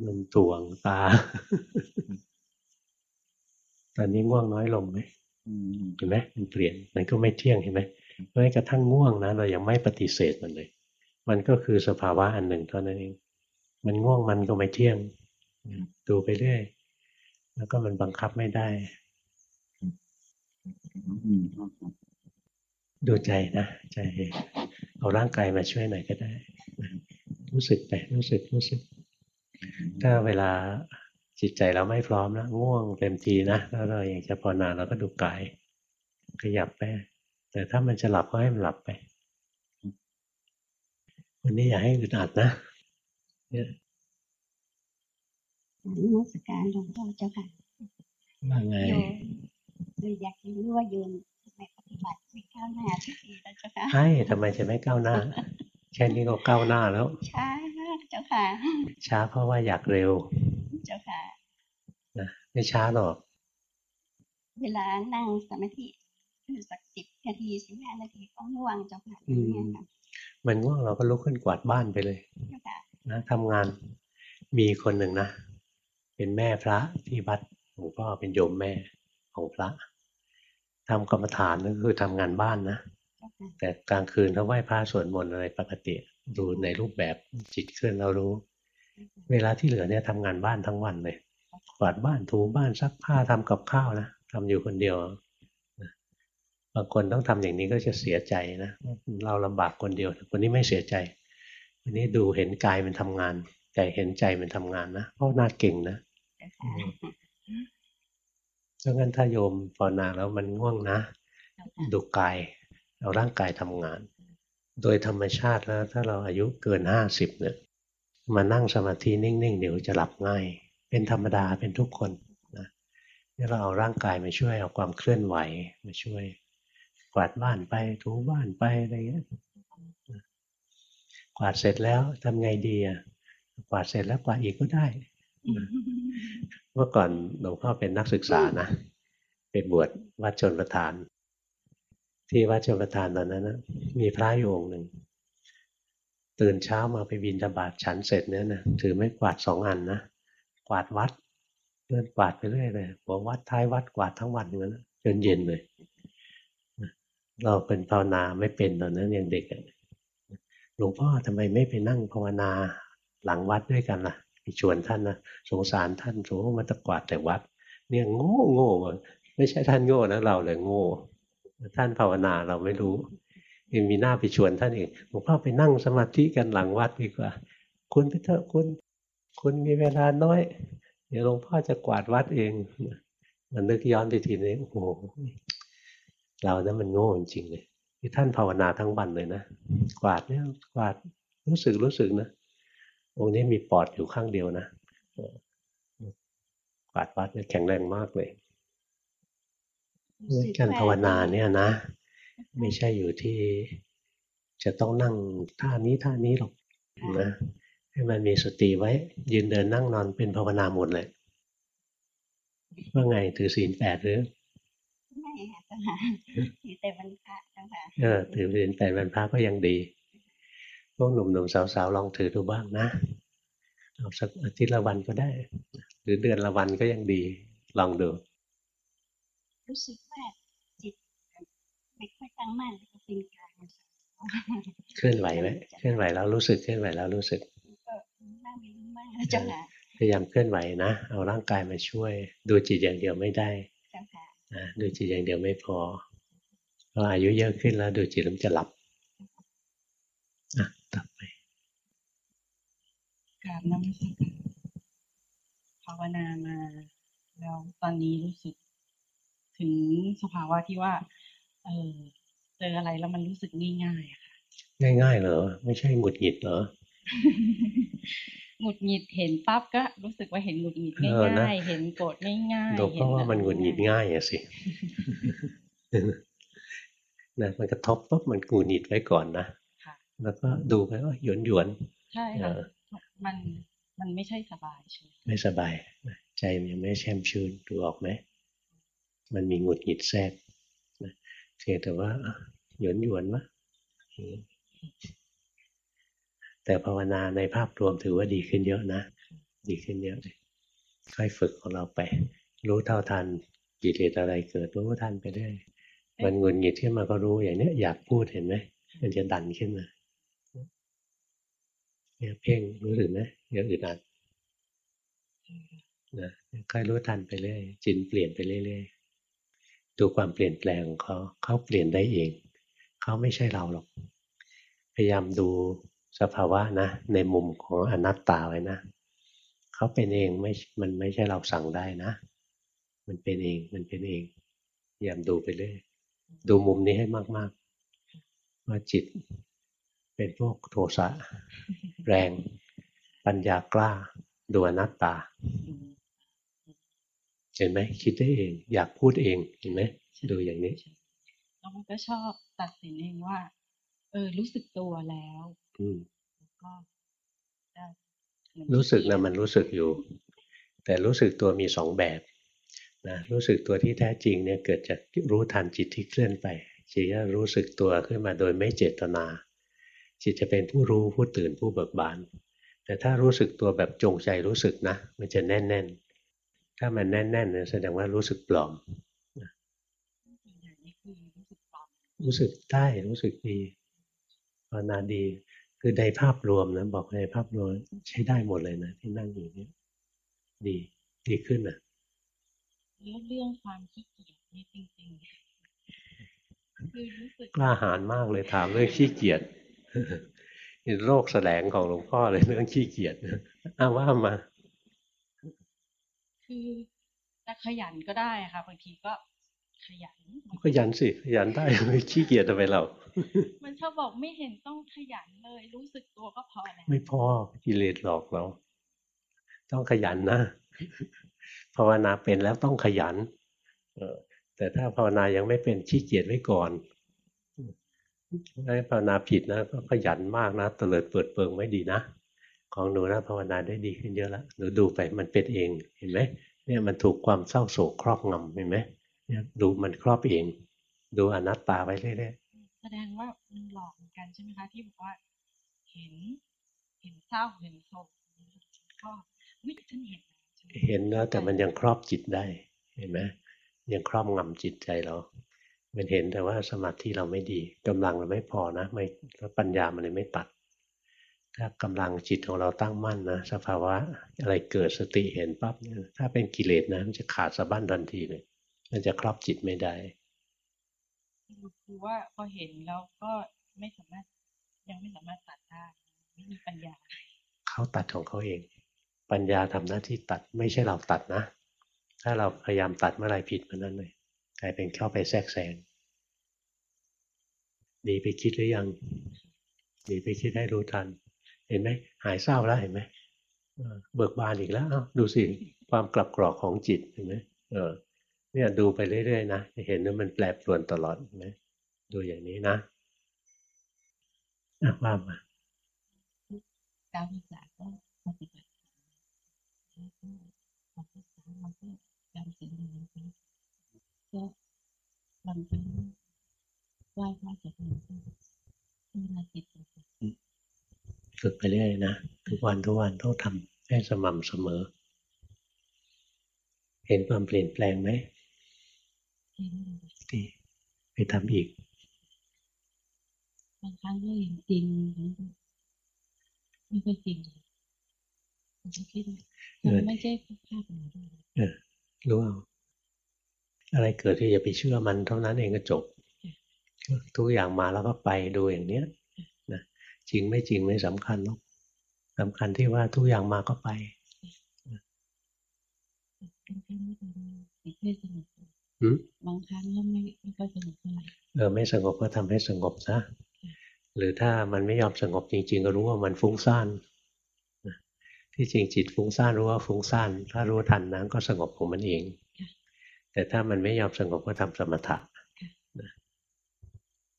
มันถ่วงตา ตอนนี้ง่วงน้อยลงไหมเห็นไหมมันเปลี่ยนมันก็ไม่เที่ยงเห็นไหมเพราะกระทั่งง่วงนะเรายังไม่ปฏิเสธมันเลย มันก็คือสภาวะอันหนึ่งเท่านั้นเองมันง่วงมันก็ไม่เที่ยงดูไปเรื่อยแล้วก็มันบังคับไม่ได้ ดูใจนะใจเอาร่างกายมาช่วยหน่อยก็ได้นะรู้สึกไปรู้สึกรู้สึก ถ้าเวลาจิตใจเราไม่พร้อมนะง่วงเต็มทีนะแล้วเราอยากจะภาวนาเราก็ดูกาย ขยับไป แต่ถ้ามันจะหลับก็ให้มันหลับไป วันนี้อย่าให้อึดอัดนะเนี่ยนมัสการหลวงพ่อเจ้าค่ะว่าไงโยม เลยอยากจะรู้ว่าโยมทำไมปฏิบัติไม่ก้าวหน้าสักทีแล้วเจ้าค่ะใช่ทำไมจะไม่ก้าวหน้าแค่นี้ก็ก้าวหน้าแล้วช้าเจ้าค่ะ ช้าเพราะว่าอยากเร็ว เจ้าค่ะนะไม่ช้าหรอกเวลานั่งสมาธิคือสักสิบนาทีสิบห้านาทีก็ง่วงเจ้าค่ะอืมเนี่ยค่ะมันง่วงเราก็ลุกขึ้นกวาดบ้านไปเลยเจ้าค่ะนะทำงานมีคนหนึ่งนะ เป็นแม่พระที่วัดหลวงพ่อเป็นโยมแม่ของพระ ทำกรรมฐานก็คือทำงานบ้านนะเจ้าค่ะแต่กลางคืนเขาไหว้พระสวดมนต์อะไรปกติดูในรูปแบบจิตเคลื่อนเรารู้ เวลาที่เหลือเนี่ยทำงานบ้านทั้งวันเลยกวาดบ้านถูบ้านซักผ้าทำกับข้าวนะทำอยู่คนเดียวนะบางคนต้องทำอย่างนี้ก็จะเสียใจนะเราลำบากคนเดียวคนนี้ไม่เสียใจวันนี้ดูเห็นกายมันทำงานใจเห็นใจมันทำงานนะเพราะน่าเก่งนะ เจ้าค่ะเพราะงั้นถ้าโยมภาวนาแล้วมันง่วงนะเจ้าค่ะดูกายเอาร่างกายทำงาน โดยธรรมชาติแล้ว ถ้าเราอายุเกินห้าสิบเนี่ยมานั่งสมาธินิ่งๆเดี๋ยวจะหลับง่าย เป็นธรรมดาเป็นทุกคนนะนี่เราเอาร่างกายมาช่วยเอาความเคลื่อนไหวมาช่วย กวาดบ้านไปถูบ้านไปอะไรเงี้ยกวาดเสร็จแล้วทำไงดีอะกวาดเสร็จแล้วกวาดอีกก็ได้ เมื่อก่อนหลวงพ่อเป็นนักศึกษานะไปบวชวัดชนประทาน ที่วัดชนประทานตอนนั้นนะมีพระอยู่องค์หนึ่งตื่นเช้ามาไปบินทบาทฉันเสร็จเนี่ยนะถือไม่กวาดสองอันนะกวาดวัดเดินกวาดไปเรื่อยเลยหัววัดท้ายวัดกวาดทั้งวันอย่างนั้นนะจนเย็นเลย เราเป็นภาวนาไม่เป็นตอนนั้นยังเด็กอะหลวงพ่อทำไมไม่ไปนั่งภาวนาหลังวัดด้วยกันล่ะ ชวนท่านนะสงสารท่านโถมาตะกวาดแต่วัด เนี่ยโง่โง่ไม่ใช่ท่านโง่นะเราเลยโง่ ท่านภาวนาเราไม่รู้ยังมีหน้าไปชวนท่านอีกหลวงพ่อไปนั่งสมาธิกันหลังวัดดีกว่า คุณไปเถอะคุณ คุณมีเวลาน้อย เดี๋ยวหลวงพ่อจะกวาดวัดเอง มันนึกย้อนไปทีนี้โอ้โหเรานะมันโง่จริงเลยที่ท่านภาวนาทั้งวันเลยนะ กวาดเนี่ยกวาดรู้สึกรู้สึกนะ องค์นี้มีปอดอยู่ข้างเดียวนะเออกวาดวัดเนี่ยแข็งแรงมากเลยรู้สึการว่ภาวนาเนี่ยนะ ไม่ใช่อยู่ที่จะต้องนั่งท่านี้ท่านี้หรอกนะให้มันมีสติไว้ ยืนเดินนั่งนอนเป็นภาวนาหมดเลยว่าไงถือศีลแปดหรือไม่ค่ะเจ้าค่ะถือแต่วันพระเจ้าค่ะเออถือศีลแปดวันพระก็ยังดีพ วกหนุ่มๆสาวๆลองถือดูบ้างนะเอาสักอาทิตย์ละวันก็ได้ หรือเดือนละวันก็ยังดีลองดู รู้สึกว่าจิตไม่ค่อยตั้งมั่นก็เป็นกลางเคลื่อนไหวไหมเคลื่อนไหวแล้วรู้สึกเคลื่อนไหวแล้วรู้สึกก็นั่งไม่รู้มากเจ้าค่ะพยายามเคลื่อนไหวนะเอาร่างกายมาช่วย ดูจิตอย่างเดียวไม่ได้เจ้าค่ะนะดูจิตอย่างเดียวไม่พอพออายุเยอะขึ้นแล้วดูจิตแล้วมันจะหลับอะ ต่อไปกราบนมัสการภาวนามา แล้วตอนนี้รู้สึก ถึงสภาวะที่ว่า เออเจออะไรแล้วมันรู้สึกง่ายๆอะค่ะ ง่ายๆเหรอ ไม่ใช่หงุดหงิดเหรอหงุดหงิดเห็นปั๊บก็รู้สึกว่าเห็นหงุดหงิดเออนะง่ายๆเห็นโกรธง่ายๆหลวงพ่อว่ามันหงุดหงิดเง่ายอะสินะมันกระทบปุ๊บมันหงุดหงิดไว้ก่อนนะค่ะ แล้วก็ดูไปว่าหยวนหยวนใช่เอค่ะอมันมันไม่ใช่สบายใช่ไหมๆไม่สบายนะใจมันยังไม่แช่มชื่นดูออกไหมมันมีหงุดหงิดแทรกนะเพียงแต่ว่าหยวนหยวนๆวะอืมแต่ภาวนาในภาพรวมถือว่าดีขึ้นเยอะนะ ดีขึ้นเยอะเลยค่อยฝึกของเราไป รู้เท่าทันกิเลสอะไรเกิดรู้ทันไปเรื่อยมันหงุดหงิดขึ้นมาก็รู้อย่างเนี้ยอยากพูดเห็นไหมมันจะดันขึ้นมา เนี่ยเพ่งรู้สึกไหมเดี๋ยวอึดอัดนะค่อยรู้ทันไปเรื่อยจิตเปลี่ยนไปเรื่อยๆดูความเปลี่ยนแปลงของเขาเขาเปลี่ยนได้เอง เขาไม่ใช่เราหรอก พยายามดูสภาวะนะ ในมุมของอนัตตาไว้นะเขาเป็นเองไม่มันไม่ใช่เราสั่งได้นะ มันเป็นเองมันเป็นเองพยายามดูไปเรื่อยดูมุมนี้ให้มากๆ ว่าจิต เป็นพวกโทสะแรง ปัญญากล้าดูอนัตตาอืมเห็นไหมคิดได้เอง อยากพูดเองเห็นไหมดูอย่างนี้แล้วมันก็ชอบตัดสินเองว่า เออ รู้สึกตัวแล้วอืมแล้วก็ได้เหมือนรู้สึกขี้เกีนะยจมันรู้สึกอยู่ แต่รู้สึกตัวมีสองแบบนะรู้สึกตัวที่แท้จริงเนี่ยเกิดจากรู้ทันจิตที่เคลื่อนไปจิตจะรู้สึกตัวขึ้นมาโดยไม่เจตนา จิตจะเป็นผู้รู้ผู้ตื่นผู้เบิกบาน แต่ถ้ารู้สึกตัวแบบจงใจรู้สึกนะ มันจะแน่น ๆ ถ้ามันแน่นๆเนี่ยแสดงว่ารู้สึกปลอมส่วนใหญ่นี่คือรู้สึกปลอมรู้สึกได้รู้สึกดีภาวนาดี คือในภาพรวมนะบอกในภาพรวมใช้ได้หมดเลยนะที่นั่งอยู่เนี่ยดีดีขึ้นนะแล้วเรื่องความขี้เกียจนี่จริงๆคือรู้สึกกล้าหาญมากเลยถามเรื่องขี้เกียจนี่ โรคแสลงของหลวงพ่อเลยเรื่องขี้เกียจอ้าว่ามา คือจะขยันก็ได้ค่ะบางทีก็ขยันบางขยันสิขยันได้ขี้เกียจทำไมเรา มันชอบบอกไม่เห็นต้องขยันเลย รู้สึกตัวก็พอแล้วไม่พอกิเลสหลอกเรา ต้องขยันนะภาวนาเป็นแล้วต้องขยัน เออแต่ถ้าภาวนายังไม่เป็นขี้เกียจไว้ก่อน ถ้าภาวนาผิดนะก็ขยันมากนะเตลิดเปิดเปิงไม่ดีนะ ของหนูนะภาวนาได้ดีขึ้นเยอะแล้วหนูดูไปมันเป็นเองเห็นไหมเนี่ยมันถูกความเศร้าโศกครอบงำเห็นไหมเนี่ยดูมันครอบเอง ดูอนัตตาไว้เรื่อยแสดงว่ามันหลอกเหมือนกันใช่ไหมคะที่บอกว่าเห็น เห็นเศร้าเห็นโศกก็วิฉันเห็นแล้วใช่ไหมๆเห็นแล้วแต่มันยังครอบจิตได้เห็นไหมยังครอบงำจิตใจเรา มันเห็นแต่ว่าสมาธิเราไม่ดีกำลังเราไม่พอนะไม่แล้วปัญญามันเลยไม่ตัด ถ้ากำลังจิตของเราตั้งมั่นนะสภาวะอะไรเกิดสติเห็นปั๊บเนี่ยถ้าเป็นกิเลสนะมันจะขาดสะบั้นทันทีเลย มันจะครอบจิตไม่ได้คือว่าพอเห็นแล้วก็ไม่สามารถยังไม่สามารถตัดได้ไม่มีปัญญาเขาตัดของเขาเอง ปัญญาทำหน้าที่ตัดไม่ใช่เราตัดนะ ถ้าเราพยายามตัดเมื่อไหรผิดเมื่อนั้นเลย กลายเป็นเข้าไปแทรกแซงหนีไปคิดหรือยังหนีไปคิดให้รู้ทัน เห็นไหมหายเศร้าแล้วเห็นไหมเบิกบานอีกแล้วดูสิความกลับกรอกของจิตเห็นไหมเออเนี่ยดูไปเรื่อยๆนะจะเห็นว่ามันแปรปรวนตลอดเห็นไหมดูอย่างนี้นะอะว่ามาการศึกษาก็ปฏิบัติแล้วก็พอศึกษาเราก็จำสิ่งนี้ ก็บางครั้งไหว้พระสวดมนต์ก็เวลาจิตตกฝึกไปเรื่อยนะทุกวันทุกวันต้องทำให้สม่ำเสมอ เห็นความเปลี่ยนแปลงไหมเห็นดีไปทำอีกบางครั้งก็เห็นจริงบางครั้งก็ไม่ค่อยจริงผมก็คิดว่าเออมันไม่ใช่ภาพหนูด้วยเออรู้เอา อะไรเกิดที่อย่าไปเชื่อมันเท่านั้นเองก็จบ ทุกอย่างมาแล้วก็ไปดูอย่างเนี้ยนะจริงไม่จริงไม่สำคัญหรอกสำคัญที่ว่าทุกอย่างมาก็ไปบางครั้งก็ไม่ค่อยสนุกหืมบางครั้งก็ไม่ไม่ค่อยสนุกเท่าไหร่เออไม่สงบก็ทำให้สงบซะหรือถ้ามันไม่ยอมสงบจริง ๆ ก็รู้ว่ามันฟุ้งซ่านนะที่จริงจิตฟุ้งซ่านรู้ว่าฟุ้งซ่านถ้ารู้ทันนั้นก็สงบของมันเอง แต่ถ้ามันไม่ยอมสงบก็ทำสมถะนะ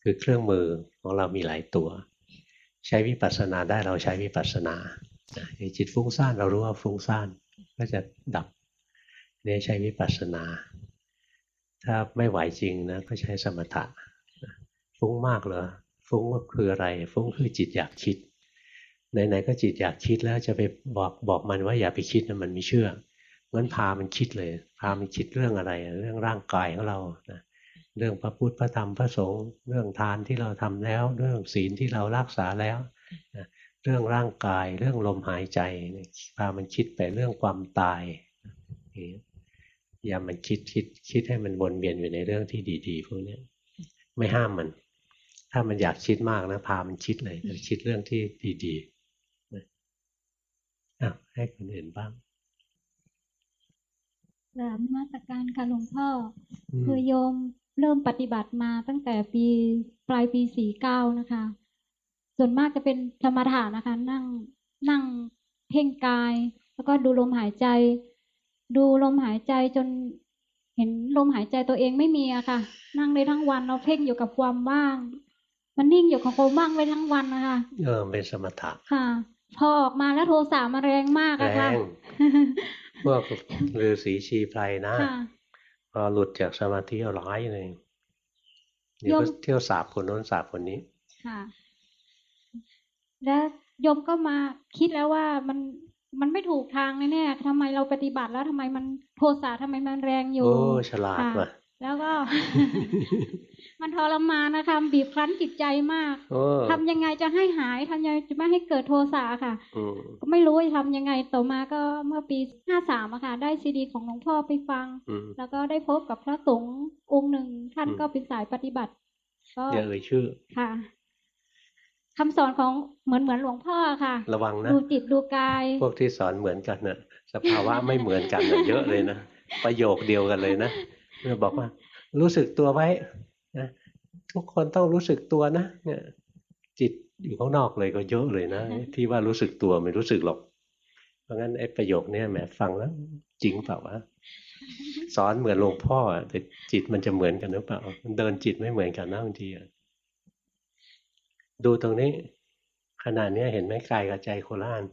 คือเครื่องมือของเรามีหลายตัว ใช้วิปัสสนาได้เราใช้วิปัสสนานะอย่างจิตฟุ้งซ่านเรารู้ว่าฟุ้งซ่านก็จะดับเนี่ยใช้วิปัสสนา ถ้าไม่ไหวจริงนะก็ใช้สมถะนะฟุ้งมากเหรอฟุ้งว่าคืออะไร ฟุ้งคือจิตอยากคิดไหนๆก็จิตอยากคิดแล้วจะไปบอกบอกมันว่าอย่าไปคิดนะมันไม่เชื่อ งั้นพามันคิดเลย พามันคิดเรื่องอะไร เรื่องร่างกายของเรานะเรื่องพระพุทธพระธรรมพระสงฆ์เรื่องทานที่เราทำแล้ว เรื่องศีลที่เรารักษาแล้วนะเรื่องร่างกาย เรื่องลมหายใจพามันคิดไปเรื่องความตายอย่ามันคิดคิดคิดให้มันวนเวียนอยู่ในเรื่องที่ดีๆพวกนี้ไม่ห้ามมัน ถ้ามันอยากคิดมากนะพามันคิดเลยคิดเรื่องที่ดีๆให้คนอื่นบ้าง กราบนมัสการค่ะหลวงพ่ออมคือโยมเริ่มปฏิบัติมาตั้งแต่ปีปลายปีสี่เก้านะคะ ส่วนมากจะเป็นธรรมถานะคะ นั่งนั่งเพ่งกาย แล้วก็ดูลมหายใจ ดูลมหายใจจนเห็นลมหายใจตัวเองไม่มีอะค่ะ นั่งเลยทั้งวันเราเพ่งอยู่กับความว่าง มันนิ่งอยู่กับความว่างไว้ทั้งวันนะคะเออเป็นสมถะค่ะ พอออกมาแล้วโทสะมาแรงมากแรอะค่ะง พวกฤาษีชีไพรนะค่ะพอหลุดจากสมาธิเอาร้ายเลยเดี๋ยวโยมก็เที่ยวสาบคนโน้นสาบคนนี้ค่ะ แล้วโยมก็มาคิดแล้วว่ามันมันไม่ถูกทางแน่ๆทำไมเราปฏิบัติแล้วทำไมมันโทสะทำไมมันแรงอยู่ โอ้ฉลาดค่ะว่ะแล้วก็ มันทรมานนะคะบีบคั้นจิตใจมากโอ้ทำยังไงจะให้หายทำยังไงจะไม่ให้เกิดโทสะค่ะอืมก็ไม่รู้จะทำยังไงต่อมาก็เมื่อปีห้าสามอะค่ะ ได้ซีดีของหลวงพ่อไปฟังอืมแล้วก็ได้พบกับพระสงฆ์องค์หนึ่งท่านอืมก็เป็นสายปฏิบัติก็อย่าเอ่ยชื่อค่ะคำสอนของเหมือนเหมือนหลวงพ่อค่ะ ระวังนะดูจิตดูกาย พวกที่สอนเหมือนกันเน่ะ สภาวะไม่เหมือนกันน่ะเยอะเลยนะประโยคเดียวกันเลยนะเมื่อบอกว่า รู้สึกตัวไว้นะ ทุกคนต้องรู้สึกตัวนะเนี่ย จิตอยู่ข้างนอกเลยก็เยอะเลยนะ ที่ว่ารู้สึกตัวไม่รู้สึกหรอก เพราะงั้นไอ้ประโยคเนี้ยแหมฟังแล้ว จริงเปล่าวะสอนเหมือนหลวงพ่ออะแต่จิตมันจะเหมือนกันหรือเปล่ามันเดินจิตไม่เหมือนกันนะบางทีอะดูตรงนี้ขนาดนี้ยเห็นไหมกายกับใจโคละอัน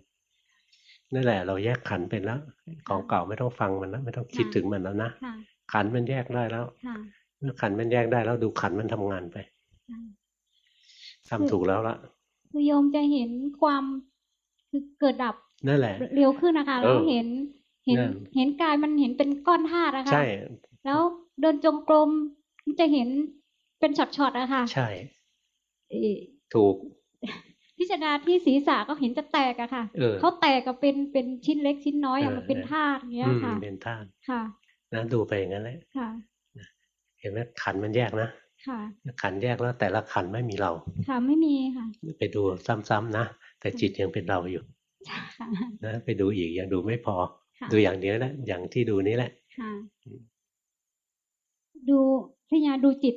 นั่นแหละ เราแยกขันธ์เป็นแล้ว ของเก่าไม่ต้องฟังมันแล้วไม่ต้องคิดค่ะถึงมันแล้วนะค่ะขันธ์มันแยกได้แล้วค่ะ เมื่อขันธ์มันแยกได้แล้วดูขันธ์มันทำงานไปค่ะทำถูกแล้วละคือโยมจะเห็นความคือเกิดดับนั่นแหละ เร็วขึ้นนะคะเออแล้วเห็น เห็นนั่นเห็นกายมันเห็นเป็นก้อนธาตุนะคะใช่แล้วเดินจงกรมจะเห็นเป็นช็อตๆอะค่ะใช่เอ่อถูก พิจารณาที่ศีรษะก็เห็นจะแตกอะค่ะเออเขาแตกกับเป็นเป็นชิ้นเล็กชิ้นน้อยเออะอมันเป็นเออธาตุเงี้ยอืมค่ะเป็นธาตุค่ะนะดูไปอย่างนั้นแหละค่ะ เห็นไหมขันธ์มันแยกนะค่ะขันธ์แยกแล้วแต่ละขันธ์ไม่มีเรา ค่ะไม่มีค่ะ ไปดูซ้ำๆนะ แต่จิตยังเป็นเราอยู่ค่ะนะไปดูอีกยังดูไม่พอค่ะดูอย่างเดียวแหละอย่างที่ดูนี้แหละค่ะดูพยายามดูจิต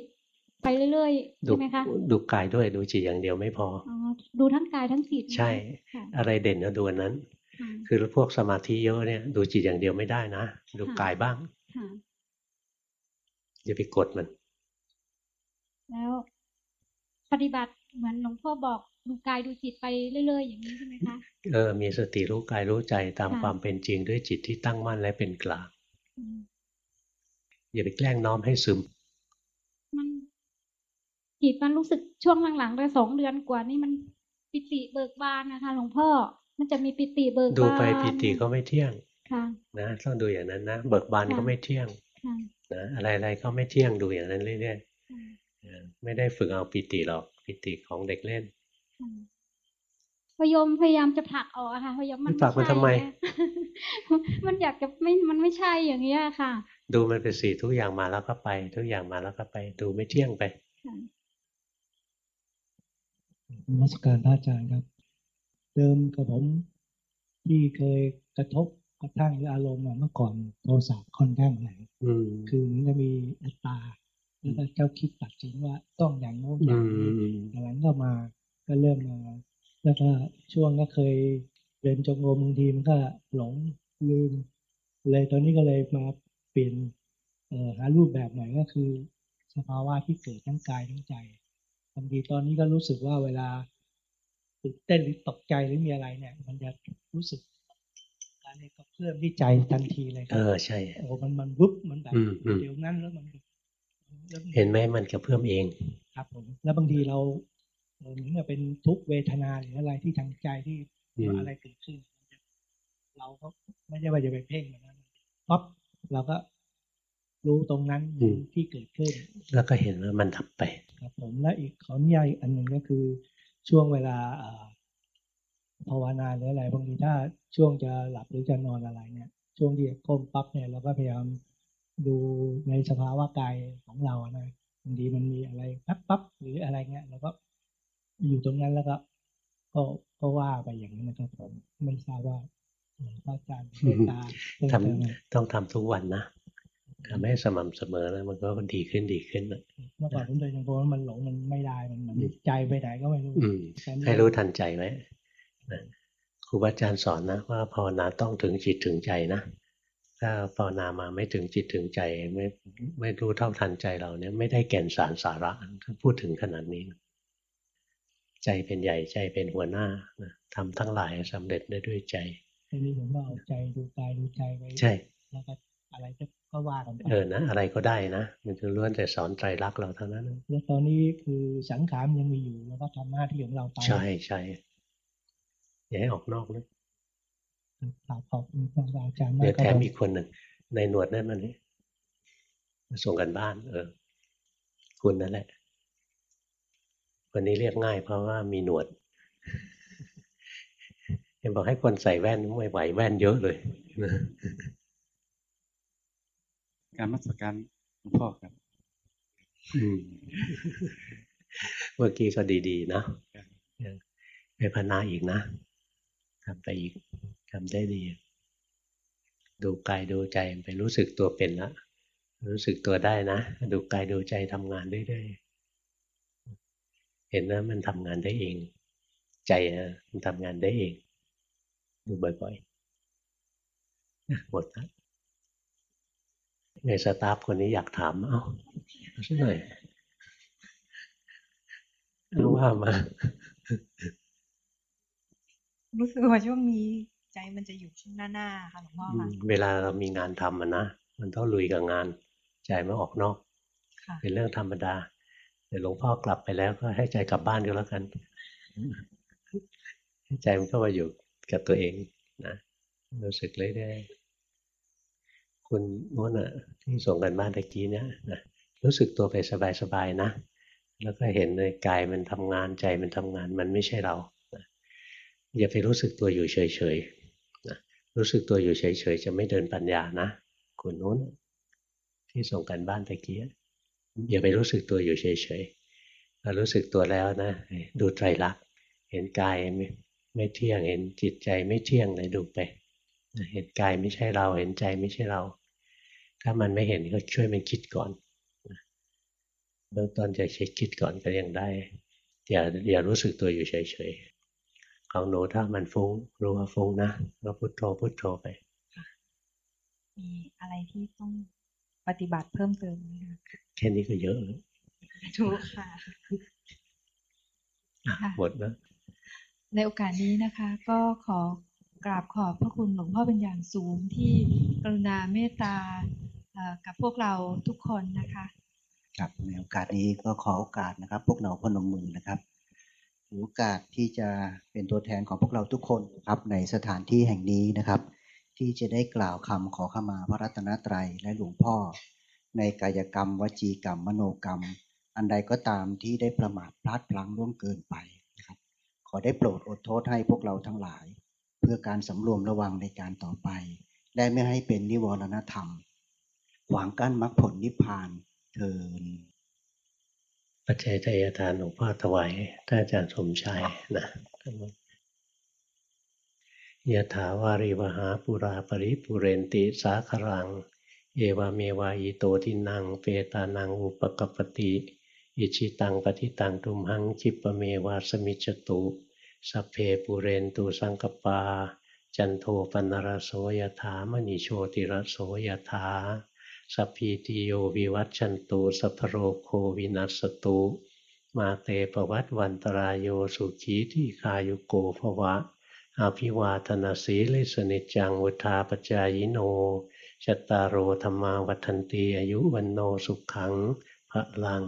ไปเรื่อยๆดูใช่ไหมคะดูกายด้วยดูจิตอย่างเดียวไม่พออ๋อดูทั้งกายทั้งจิตนะคะใช่ค่ะอะไรเด่นก็ดูอันนั้นค่ะคือพวกสมาธิเยอะเนี่ย ดูจิตอย่างเดียวไม่ได้นะ ดูค่ะกายบ้างค่ะ อย่าไปกดมัน แล้ว ปฏิบัติเหมือนหลวงพ่อบอกดูกายดูจิตไปเรื่อยๆ อย่างนี้ใช่ไหมคะเออมีสติรู้กายรู้ใจตามค่ะความเป็นจริงด้วยจิตที่ตั้งมั่นและเป็นกลางอืมอย่าไปแกล้งน้อมให้ซึม มันจิตมันรู้สึกช่วงหลังๆได้สองเดือนกว่านี่มันปิติเบิกบานนะคะหลวงพ่อ มันจะมีปิติเบิกบานดูไปปิติก็ไม่เที่ยงค่ะนะต้องดูอย่างนั้นนะเบิกบานค่ะก็ไม่เที่ยงค่ะ นะอะไรๆก็ไม่เที่ยงดูอย่างนั้นเรื่อยค่ะๆเออไม่ได้ฝึกเอาปิติหรอกปิติของเด็กเล่นค่ะพยมพยายามจะผลักออกอะค่ะพยมมันผลักมันทำไมใช่อะมันอยากจะไม่มันไม่ใช่อย่างเงี้ยค่ะ ดูมันเป็นสีทุกอย่างมาแล้วก็ไป ทุกอย่างมาแล้วก็ไป ดูไม่เที่ยงไปค่ะนมัสการพระอาจารย์ครับ เดิมกับผมที่เคยกระทบ กระทั่งหรืออารมณ์อะเมื่อก่อนโทสะค่อนข้างแรงอืมคือมันจะมีอัตตาแล้วก็เจ้าคิดตัดสินว่าต้องอย่างโน้นออืย่างมนี้อืมหลังก็มาก็เริ่มมา แล้วก็ช่วงก็เคยเดินจงกรมบางทีมันก็หลงลืม เลยตอนนี้ก็เลยมาเปลี่ยนเอ่อหารูปแบบใหม่ก็คือ สภาวะที่เกิดทั้งกายทั้งใจบางทีตอนนี้ก็รู้สึกว่าเวลาตื่นเต้นหรือตกใจหรือมีอะไรเนี่ย มันจะรู้สึก อะไรก็เพิ่มที่ใจทันทีเลยคเอรับอใช่โอ้มันมันวุบมันแบบอืมอืมเดี๋ยวนั้นแล้วมันแล้วเห็นไหมมันกระเพื่อมเอง ครับผมแล้วบางทีเราเอ่อเหมือนกับเป็นทุกขเวทนาหรืออะไรที่ทางใจที่อืมอะไรเกิดขึ้น เราก็ไม่ใช่ว่าจะไปเพ่งอย่างนั้นปั๊บเราก็รู้ตรงนั้นที่เกิดขึ้น แล้วก็เห็นว่ามันดับไป ครับผมและอีกขออนุญาตอีกอันหนึ่งก็คือช่วงเวลาเอ่อ ภาวนาหรืออะไรบางทีถ้าช่วงจะหลับหรือจะนอนอะไรเนี่ย ช่วงที่จะก้มปั๊บเนี่ยเราก็พยายามดูในสภาวะกายของเราอะนะบางทีมันมีอะไรปั๊บปั๊บหรืออะไรเงี้ยเราก็อยู่ตรงนั้นแล้วก็ก็ก็ว่าไปอย่างนั้นนะครับผมไม่ทราบว่าเอ่อพระอาจารย์เมตตาเพิ่มทเติมไหมำต้องทำทุกวันนะทำให้สม่ำเสมอแล้วมันก็ดีขึ้นดีขึ้นนะเมื่อก่อนผมเดินจงกรมแล้วมันหลงมันไม่ได้มันมันอืมใจไปไหนก็ไม่รู้อืมแต่นี่ให้รู้ทันใจไว้นะ ครูบาอาจารย์สอนนะว่าภาวนาต้องถึงจิตถึงใจนะ ถ้าภาวนามาไม่ถึงจิตถึงใจไม่ไม่รู้เท่าทันใจเราเนี่ยไม่ได้แก่นสารสาระถ้าพูดถึงขนาดนี้นะใจเป็นใหญ่ใจเป็นหัวหน้านะทำทั้งหลายสำเร็จได้ด้วยใจทีนี้ผมก็เอาใจดูกายดูใจไว้ใช่แล้วก็อะไรก็ก็ว่ากันไปเออนะอะไรก็ได้นะมันจะล้วนแต่สอนไตรลักษณ์เราเท่านั้นนะแล้วตอนนี้คือสังขารมันยังมีอยู่แล้วก็ทำหน้าที่ของเราไปใช่ใช่ อย่าให้ออกนอกนะกราบขอบคุณพระอาจารย์มากเดี๋ยวครัแถบมอีกคนหนึ่งในหนวดนั่นมันนี่มาส่งกันบ้าน เออ คุณนั่นแหละคนนี้เรียกง่ายเพราะว่ามีหนวดเห็นบอกให้คนใส่แว่นไม่ไหวแว่นเยอะเลยนะการมัสการหลวงพ่อครับอืมเมื่อกี้ก็ดีๆนะยังไปพนาอีกนะ ทำไปอีกทำได้ดี ดูกายดูใจไปรู้สึกตัวเป็นละรู้สึกตัวได้นะ ดูกายดูใจทำงานเรื่อยๆเห็นนะมันทำงานได้เอง ใจนะมันทำงานได้เอง ดูบ่อยๆนะหมดละในสตาฟคนนี้อยากถามเอ้าเอาสักหน่อยเอาว่ามา รู้สึกว่าช่วงนี้ใจมันจะอยู่ข้างหน้าหน้าๆค่ะหลวงพ่ออืค่ะมเวลาเรามีงานทำอะนะมันต้องลุยกับงาน ใจไม่ออกนอกค่ะเป็นเรื่องธรรมดาแต่หลวงพ่อกลับไปแล้วก็ให้ใจกลับบ้านก็แล้วกันให้ใจมันเข้ามาอยู่กับตัวเองนะรู้สึกเรื่อยๆคุณโน้นอะที่ส่งกันบ้านตะกี้เนี่ยนะรู้สึกตัวไปสบายๆนะ แล้วก็เห็นเลยกายมันทำงานใจมันทำงานมันไม่ใช่เรา อย่าไปรู้สึกตัวอยู่เฉยๆนะรู้สึกตัวอยู่เฉยๆจะไม่เดินปัญญานะคุณนู้น ที่ส่งกันบ้านตะกี้อย่าไปรู้สึกตัวอยู่เฉยๆเรารู้สึกตัวแล้วนะ ดูไตรลักษณ์เห็นกายไม่ไม่เที่ยงเห็นจิตใจไม่เที่ยงเลยดูไปเห็นกายไม่ใช่เราเห็นใจไม่ใช่เรา ถ้ามันไม่เห็นก็ช่วยมันคิดก่อนเบื้องต้นจะเช็คคิดก่อนก็ยังได้ อย่าอย่ารู้สึกตัวอยู่เฉยๆ ของหนูถ้ามันฟุ้งรู้ว่าฟุ้งนะก็พุโทโธพุโทโธไป มีอะไรที่ต้องปฏิบัติเพิ่มเติมไหมคะแค่นี้ก็เยอะแล้วถูกค่ะหมดแล้วในโอกาสนี้นะคะ ก็ขอกราบขอบพระคุณหลวงพ่อเป็นอย่างสูงที่กรุณาเมตตาเอ่อกับพวกเราทุกคนนะคะ ครับในโอกาสนี้ก็ขอโอกาสนะครับ พวกเราพนมมือนะครับถือ โอกาสที่จะเป็นตัวแทนของพวกเราทุกคนครับในสถานที่แห่งนี้นะครับ ที่จะได้กล่าวคำขอขมาพระรัตนตรัยและหลวงพ่อ ในกายกรรม วจีกรรม มโนกรรม อันใดก็ตามที่ได้ประมาทพลาดพลั้งล่วงเกินไปนะครับ ขอได้โปรดอดโทษให้พวกเราทั้งหลาย เพื่อการสำรวมระวังในการต่อไป และไม่ให้เป็นนิวรณธรรมขวางกั้นมรรคผลนิพพานเทิน ปัจจัยทายทานหลวงพ่อถวายท่านอาจารย์สมชายนะยะถาวาริวหาปุราปริปุเรนติสาครัง เอวาเมวาอิโตทินังเปตานังอุปกปปติ อิชิตังปฏิตังทุมหังคิปะเมวาสมิจจตุสัพเพปุเรนตุสังกปา จันโทปนรโสยถามณีโชติรโสยถา สัพพีติโยวิวัตชันตุสัพโรโควินัสตุมาเตปวัตวันตรายโยสุขีที่คายุโกภวะอภิวาธนาสีลิสนิจังวุธาปจายโนชตารโอธรรมาวัฒนตีอายุวันโนสุขังพระลัง